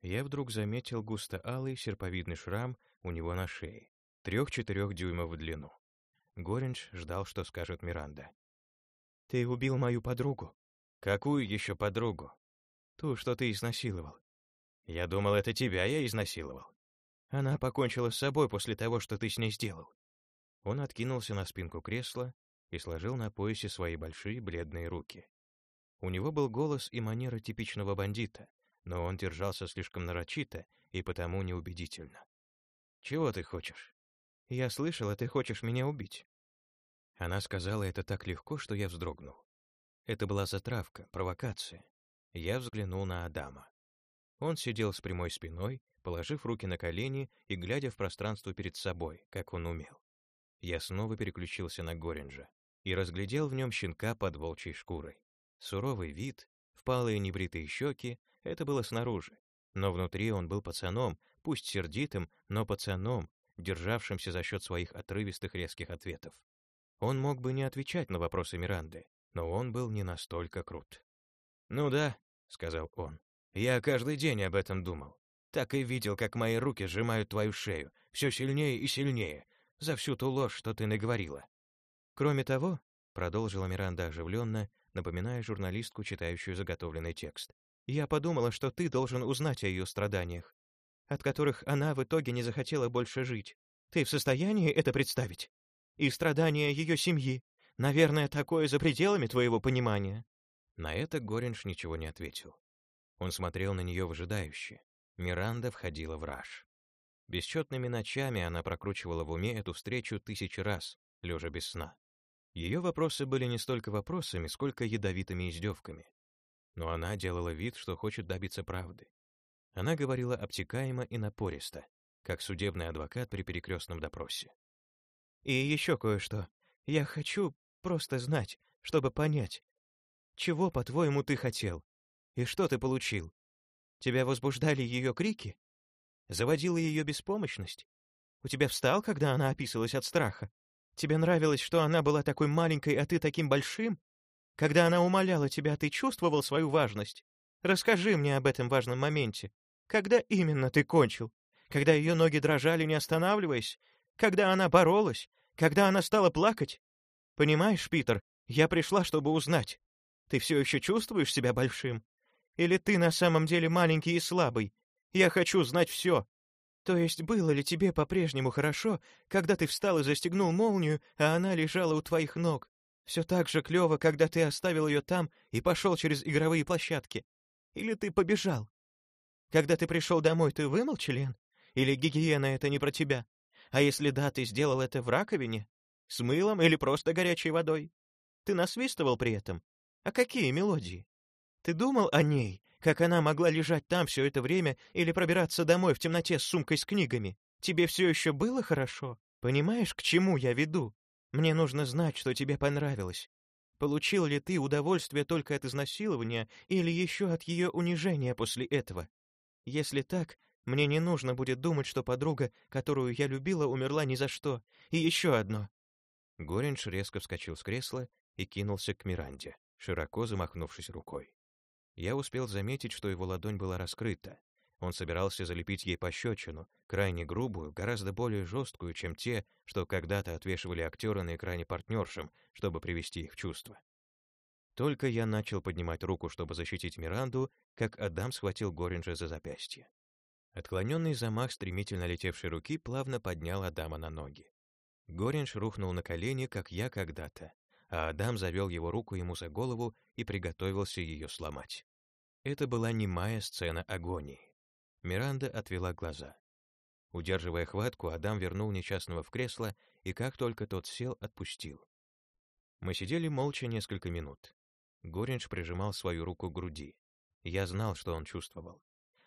Я вдруг заметил густо-алый серповидный шрам у него на шее, трех-четырех дюймов в длину. Горинж ждал, что скажет Миранда. «Ты убил мою подругу». «Какую еще подругу?» «Ту, что ты изнасиловал». «Я думал, это тебя я изнасиловал». «Она покончила с собой после того, что ты с ней сделал». Он откинулся на спинку кресла и сложил на поясе свои большие бледные руки. У него был голос и манера типичного бандита, но он держался слишком нарочито и потому неубедительно. «Чего ты хочешь?» «Я слышала, ты хочешь меня убить». Она сказала это так легко, что я вздрогнул. Это была затравка, провокация. Я взглянул на Адама. Он сидел с прямой спиной, положив руки на колени и глядя в пространство перед собой, как он умел. Я снова переключился на Горинджа и разглядел в нем щенка под волчьей шкурой. Суровый вид, впалые небритые щеки — это было снаружи. Но внутри он был пацаном, пусть сердитым, но пацаном, державшимся за счет своих отрывистых резких ответов. Он мог бы не отвечать на вопросы Миранды, но он был не настолько крут. «Ну да», — сказал он, — «я каждый день об этом думал. Так и видел, как мои руки сжимают твою шею, все сильнее и сильнее, за всю ту ложь, что ты наговорила». «Кроме того», — продолжила Миранда оживленно, напоминая журналистку, читающую заготовленный текст. «Я подумала, что ты должен узнать о ее страданиях, от которых она в итоге не захотела больше жить. Ты в состоянии это представить? И страдания ее семьи. Наверное, такое за пределами твоего понимания». На это Горинш ничего не ответил. Он смотрел на нее выжидающе. Миранда входила в раж. Бесчетными ночами она прокручивала в уме эту встречу тысячи раз, лежа без сна. Ее вопросы были не столько вопросами, сколько ядовитыми издевками. Но она делала вид, что хочет добиться правды. Она говорила обтекаемо и напористо, как судебный адвокат при перекрестном допросе. «И еще кое-что. Я хочу просто знать, чтобы понять, чего, по-твоему, ты хотел? И что ты получил? Тебя возбуждали ее крики? Заводила ее беспомощность? У тебя встал, когда она описалась от страха? Тебе нравилось, что она была такой маленькой, а ты таким большим? Когда она умоляла тебя, ты чувствовал свою важность? Расскажи мне об этом важном моменте. Когда именно ты кончил? Когда ее ноги дрожали, не останавливаясь? Когда она боролась? Когда она стала плакать? Понимаешь, Питер, я пришла, чтобы узнать. Ты все еще чувствуешь себя большим? Или ты на самом деле маленький и слабый? Я хочу знать все. То есть было ли тебе по-прежнему хорошо, когда ты встал и застегнул молнию, а она лежала у твоих ног? Все так же клево, когда ты оставил ее там и пошел через игровые площадки. Или ты побежал? Когда ты пришел домой, ты вымыл член? Или гигиена — это не про тебя? А если да, ты сделал это в раковине? С мылом или просто горячей водой? Ты насвистывал при этом? А какие мелодии? Ты думал о ней, как она могла лежать там все это время или пробираться домой в темноте с сумкой с книгами? Тебе все еще было хорошо? Понимаешь, к чему я веду? Мне нужно знать, что тебе понравилось. Получил ли ты удовольствие только от изнасилования или еще от ее унижения после этого? Если так, мне не нужно будет думать, что подруга, которую я любила, умерла ни за что. И еще одно. Горинш резко вскочил с кресла и кинулся к Миранде, широко замахнувшись рукой. Я успел заметить, что его ладонь была раскрыта, он собирался залепить ей пощечину, крайне грубую, гораздо более жесткую, чем те, что когда-то отвешивали актеры на экране партнершам, чтобы привести их в чувство. Только я начал поднимать руку, чтобы защитить Миранду, как Адам схватил Горинджа за запястье. Отклоненный замах стремительно летевшей руки плавно поднял Адама на ноги. Горинж рухнул на колени, как я когда-то, а Адам завел его руку ему за голову и приготовился ее сломать. Это была немая сцена агонии. Миранда отвела глаза. Удерживая хватку, Адам вернул несчастного в кресло, и как только тот сел, отпустил. Мы сидели молча несколько минут. Горинж прижимал свою руку к груди. Я знал, что он чувствовал.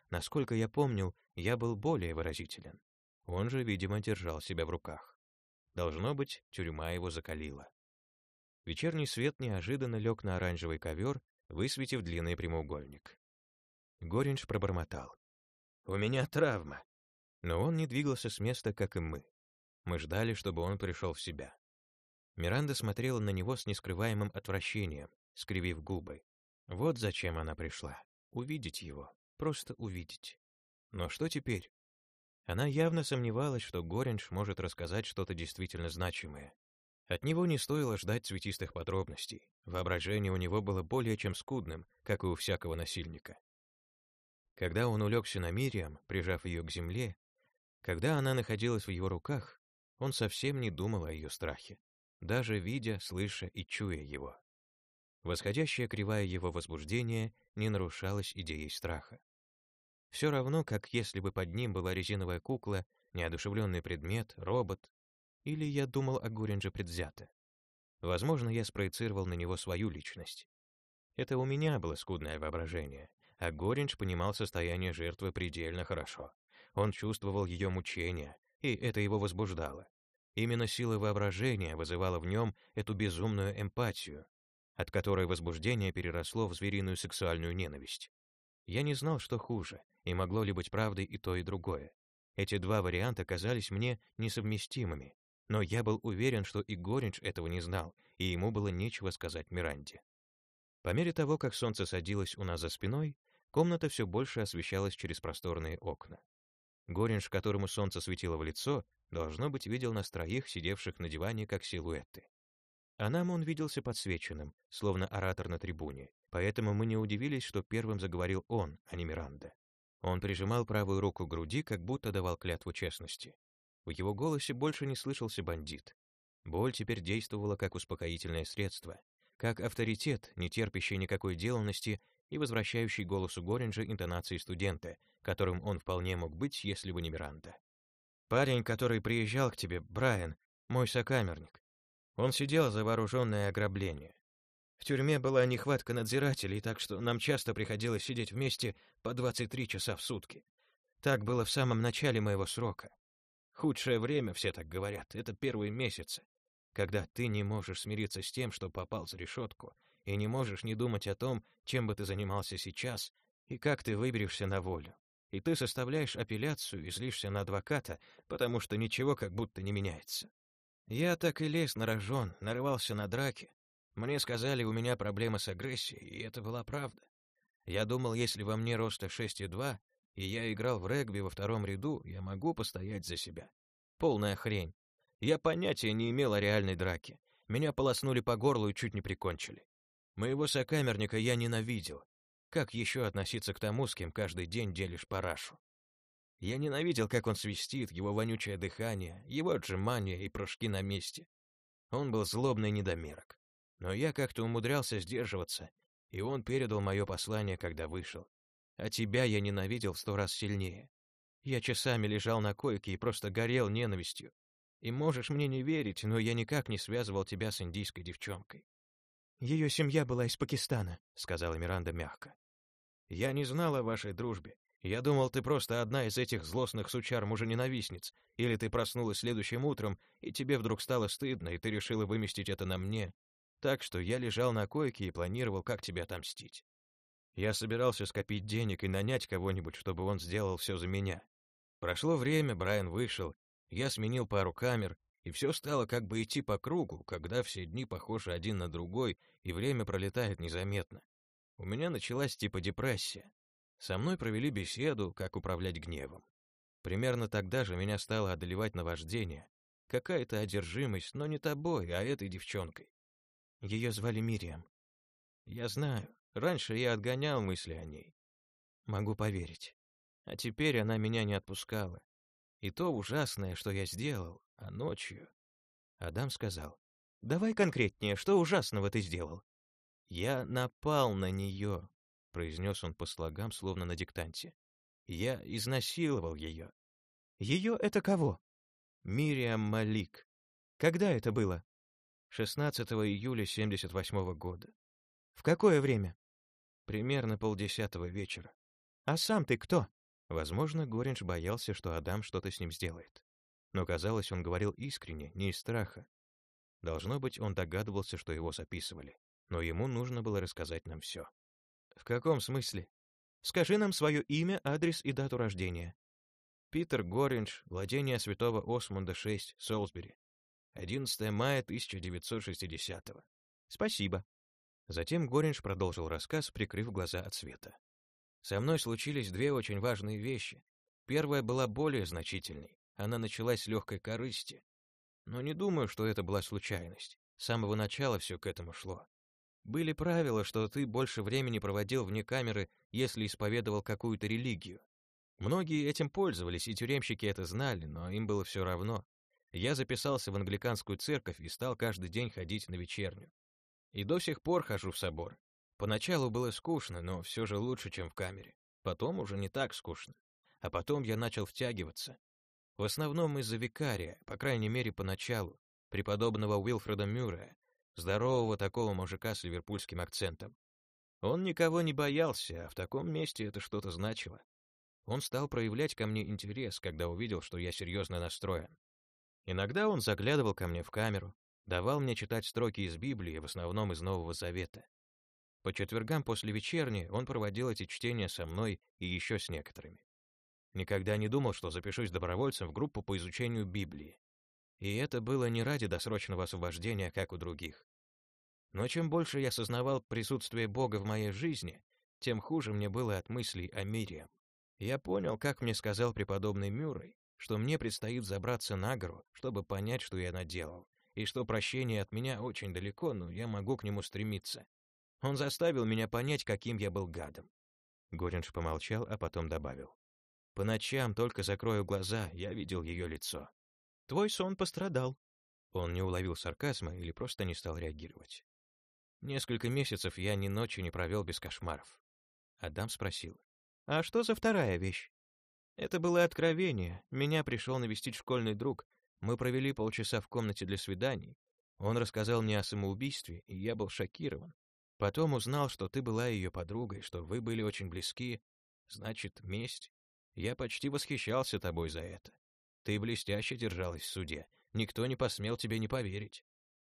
Насколько я помнил, я был более выразителен. Он же, видимо, держал себя в руках. Должно быть, тюрьма его закалила. Вечерний свет неожиданно лег на оранжевый ковер, высветив длинный прямоугольник. Горинж пробормотал. У меня травма. Но он не двигался с места, как и мы. Мы ждали, чтобы он пришел в себя. Миранда смотрела на него с нескрываемым отвращением, скривив губы. Вот зачем она пришла. Увидеть его. Просто увидеть. Но что теперь? Она явно сомневалась, что Горинж может рассказать что-то действительно значимое. От него не стоило ждать цветистых подробностей. Воображение у него было более чем скудным, как и у всякого насильника. Когда он улегся на Мириам, прижав ее к земле, когда она находилась в его руках, он совсем не думал о ее страхе, даже видя, слыша и чуя его. Восходящая кривая его возбуждения не нарушалась идеей страха. Все равно, как если бы под ним была резиновая кукла, неодушевленный предмет, робот, или я думал о Гуринже предвзято. Возможно, я спроецировал на него свою личность. Это у меня было скудное воображение, а Горинч понимал состояние жертвы предельно хорошо. Он чувствовал ее мучения, и это его возбуждало. Именно сила воображения вызывала в нем эту безумную эмпатию, от которой возбуждение переросло в звериную сексуальную ненависть. Я не знал, что хуже, и могло ли быть правдой и то, и другое. Эти два варианта казались мне несовместимыми, но я был уверен, что и Горинч этого не знал, и ему было нечего сказать Миранде. По мере того, как солнце садилось у нас за спиной, Комната все больше освещалась через просторные окна. Горинж, которому солнце светило в лицо, должно быть, видел нас троих, сидевших на диване, как силуэты. А нам он виделся подсвеченным, словно оратор на трибуне, поэтому мы не удивились, что первым заговорил он, а не Миранда. Он прижимал правую руку к груди, как будто давал клятву честности. В его голосе больше не слышался бандит. Боль теперь действовала как успокоительное средство, как авторитет, не терпящий никакой деланности и возвращающий голосу Горинджа интонации студента, которым он вполне мог быть, если бы не Миранда. «Парень, который приезжал к тебе, Брайан, мой сокамерник. Он сидел за вооруженное ограбление. В тюрьме была нехватка надзирателей, так что нам часто приходилось сидеть вместе по 23 часа в сутки. Так было в самом начале моего срока. Худшее время, все так говорят, это первые месяцы, когда ты не можешь смириться с тем, что попал за решетку, и не можешь не думать о том, чем бы ты занимался сейчас и как ты выберешься на волю. и ты составляешь апелляцию и злишься на адвоката, потому что ничего как будто не меняется. Я так и лез на рожон, нарывался на драки. Мне сказали, у меня проблемы с агрессией, и это была правда. Я думал, если во мне роста 6,2, и я играл в регби во втором ряду, я могу постоять за себя. Полная хрень. Я понятия не имел о реальной драке. Меня полоснули по горлу и чуть не прикончили. Моего сокамерника я ненавидел. Как еще относиться к тому, с кем каждый день делишь парашу? Я ненавидел, как он свистит, его вонючее дыхание, его отжимания и прыжки на месте. Он был злобный недомерок. Но я как-то умудрялся сдерживаться, и он передал мое послание, когда вышел. А тебя я ненавидел в сто раз сильнее. Я часами лежал на койке и просто горел ненавистью. И можешь мне не верить, но я никак не связывал тебя с индийской девчонкой. Ее семья была из Пакистана, сказала Миранда мягко. Я не знал о вашей дружбе. Я думал, ты просто одна из этих злостных сучар-мужененавистниц, или ты проснулась следующим утром, и тебе вдруг стало стыдно, и ты решила выместить это на мне. Так что я лежал на койке и планировал, как тебя отомстить. Я собирался скопить денег и нанять кого-нибудь, чтобы он сделал все за меня. Прошло время, Брайан вышел, я сменил пару камер, и все стало как бы идти по кругу, когда все дни похожи один на другой, и время пролетает незаметно. У меня началась типа депрессия. Со мной провели беседу, как управлять гневом. Примерно тогда же меня стало одолевать наваждение. Какая-то одержимость, но не тобой, а этой девчонкой. Ее звали Мириам. Я знаю. Раньше я отгонял мысли о ней. Могу поверить. А теперь она меня не отпускала. И то ужасное, что я сделал, а ночью... Адам сказал, «Давай конкретнее, что ужасного ты сделал?» «Я напал на нее», — произнес он по слогам, словно на диктанте. «Я изнасиловал ее». «Ее это кого?» «Мириам Малик». «Когда это было?» 16 июля 78 -го года. «В какое время?» «Примерно полдесятого вечера». «А сам ты кто?» Возможно, Горинж боялся, что Адам что-то с ним сделает. Но казалось, он говорил искренне, не из страха. Должно быть, он догадывался, что его записывали но ему нужно было рассказать нам все. В каком смысле? Скажи нам свое имя, адрес и дату рождения. Питер Горинж, владение Святого Осмунда 6, Солсбери. 11 мая 1960 -го. Спасибо. Затем Горинж продолжил рассказ, прикрыв глаза от света. Со мной случились две очень важные вещи. Первая была более значительной. Она началась с легкой корысти. Но не думаю, что это была случайность. С самого начала все к этому шло. Были правила, что ты больше времени проводил вне камеры, если исповедовал какую-то религию. Многие этим пользовались, и тюремщики это знали, но им было все равно. Я записался в англиканскую церковь и стал каждый день ходить на вечерню. И до сих пор хожу в собор. Поначалу было скучно, но все же лучше, чем в камере. Потом уже не так скучно. А потом я начал втягиваться. В основном из-за викария, по крайней мере, поначалу, преподобного Уилфреда Мюррея, Здорового такого мужика с ливерпульским акцентом. Он никого не боялся, а в таком месте это что-то значило. Он стал проявлять ко мне интерес, когда увидел, что я серьезно настроен. Иногда он заглядывал ко мне в камеру, давал мне читать строки из Библии, в основном из Нового Завета. По четвергам после вечерни он проводил эти чтения со мной и еще с некоторыми. Никогда не думал, что запишусь добровольцем в группу по изучению Библии. И это было не ради досрочного освобождения, как у других. Но чем больше я осознавал присутствие Бога в моей жизни, тем хуже мне было от мыслей о мире. Я понял, как мне сказал преподобный Мюррей, что мне предстоит забраться на гору, чтобы понять, что я наделал, и что прощение от меня очень далеко, но я могу к нему стремиться. Он заставил меня понять, каким я был гадом. Горинж помолчал, а потом добавил. По ночам, только закрою глаза, я видел ее лицо. Твой сон пострадал. Он не уловил сарказма или просто не стал реагировать. Несколько месяцев я ни ночи не провел без кошмаров. Адам спросил. А что за вторая вещь? Это было откровение. Меня пришел навестить школьный друг. Мы провели полчаса в комнате для свиданий. Он рассказал мне о самоубийстве, и я был шокирован. Потом узнал, что ты была ее подругой, что вы были очень близки. Значит, месть. Я почти восхищался тобой за это. Ты блестяще держалась в суде. Никто не посмел тебе не поверить.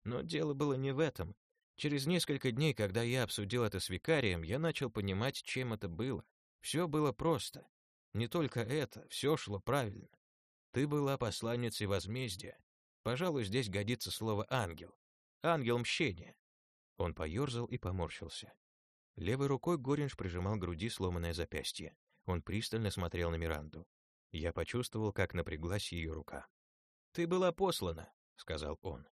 Но дело было не в этом. Через несколько дней, когда я обсудил это с викарием, я начал понимать, чем это было. Все было просто. Не только это, все шло правильно. Ты была посланницей возмездия. Пожалуй, здесь годится слово «ангел». Ангел мщения. Он поерзал и поморщился. Левой рукой Горинж прижимал к груди сломанное запястье. Он пристально смотрел на Миранду. Я почувствовал, как напряглась ее рука. «Ты была послана», — сказал он.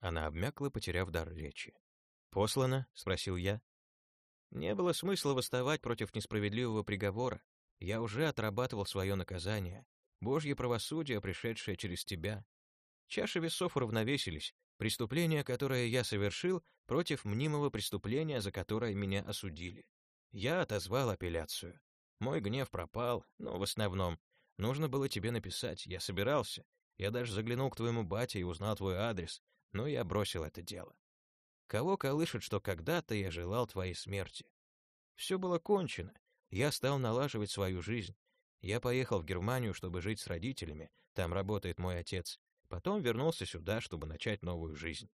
Она обмякла, потеряв дар речи. «Послана?» — спросил я. «Не было смысла восставать против несправедливого приговора. Я уже отрабатывал свое наказание. Божье правосудие, пришедшее через тебя. Чаши весов уравновесились. Преступление, которое я совершил, против мнимого преступления, за которое меня осудили. Я отозвал апелляцию. Мой гнев пропал, но в основном. Нужно было тебе написать, я собирался. Я даже заглянул к твоему бате и узнал твой адрес, но я бросил это дело. Кого колышет, что когда-то я желал твоей смерти? Все было кончено. Я стал налаживать свою жизнь. Я поехал в Германию, чтобы жить с родителями, там работает мой отец. Потом вернулся сюда, чтобы начать новую жизнь.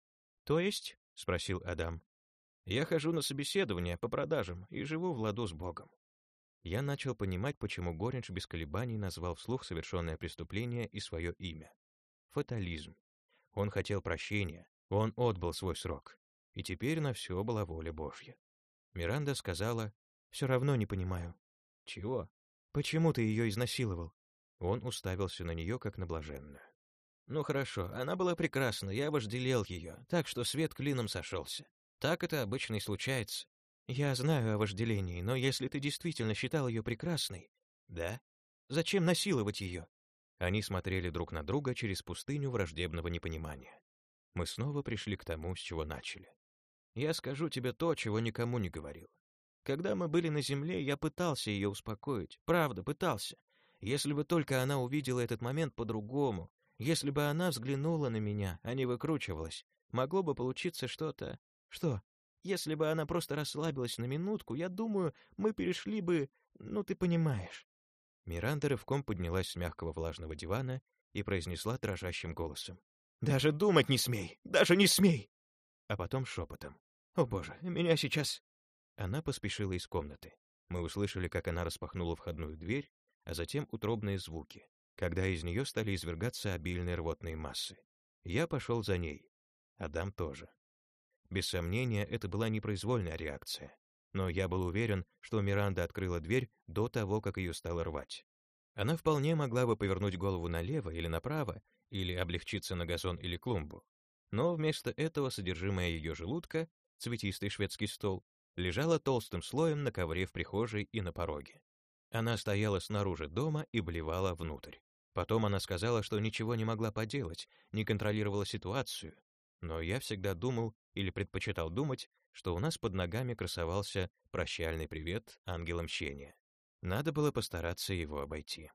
«То есть?» — спросил Адам. «Я хожу на собеседование по продажам и живу в ладу с Богом». Я начал понимать, почему Горинч без колебаний назвал вслух совершенное преступление и свое имя. Фатализм. Он хотел прощения, он отбыл свой срок. И теперь на все была воля Божья. Миранда сказала, «Все равно не понимаю». «Чего?» «Почему ты ее изнасиловал?» Он уставился на нее, как на блаженную. «Ну хорошо, она была прекрасна, я вожделел ее, так что свет клином сошелся. Так это обычно и случается. Я знаю о вожделении, но если ты действительно считал ее прекрасной... Да? Зачем насиловать ее?» Они смотрели друг на друга через пустыню враждебного непонимания. Мы снова пришли к тому, с чего начали. Я скажу тебе то, чего никому не говорил. Когда мы были на земле, я пытался ее успокоить. Правда, пытался. Если бы только она увидела этот момент по-другому, если бы она взглянула на меня, а не выкручивалась, могло бы получиться что-то... Что? Если бы она просто расслабилась на минутку, я думаю, мы перешли бы... Ну, ты понимаешь. Миранда рывком поднялась с мягкого влажного дивана и произнесла дрожащим голосом. «Даже думать не смей! Даже не смей!» А потом шепотом. «О боже, меня сейчас...» Она поспешила из комнаты. Мы услышали, как она распахнула входную дверь, а затем утробные звуки, когда из нее стали извергаться обильные рвотные массы. Я пошел за ней. Адам тоже. Без сомнения, это была непроизвольная реакция. Но я был уверен, что Миранда открыла дверь до того, как ее стало рвать. Она вполне могла бы повернуть голову налево или направо, или облегчиться на газон или клумбу. Но вместо этого содержимое ее желудка, цветистый шведский стол, лежало толстым слоем на ковре в прихожей и на пороге. Она стояла снаружи дома и блевала внутрь. Потом она сказала, что ничего не могла поделать, не контролировала ситуацию. Но я всегда думал, или предпочитал думать, что у нас под ногами красовался прощальный привет ангела мщения. Надо было постараться его обойти.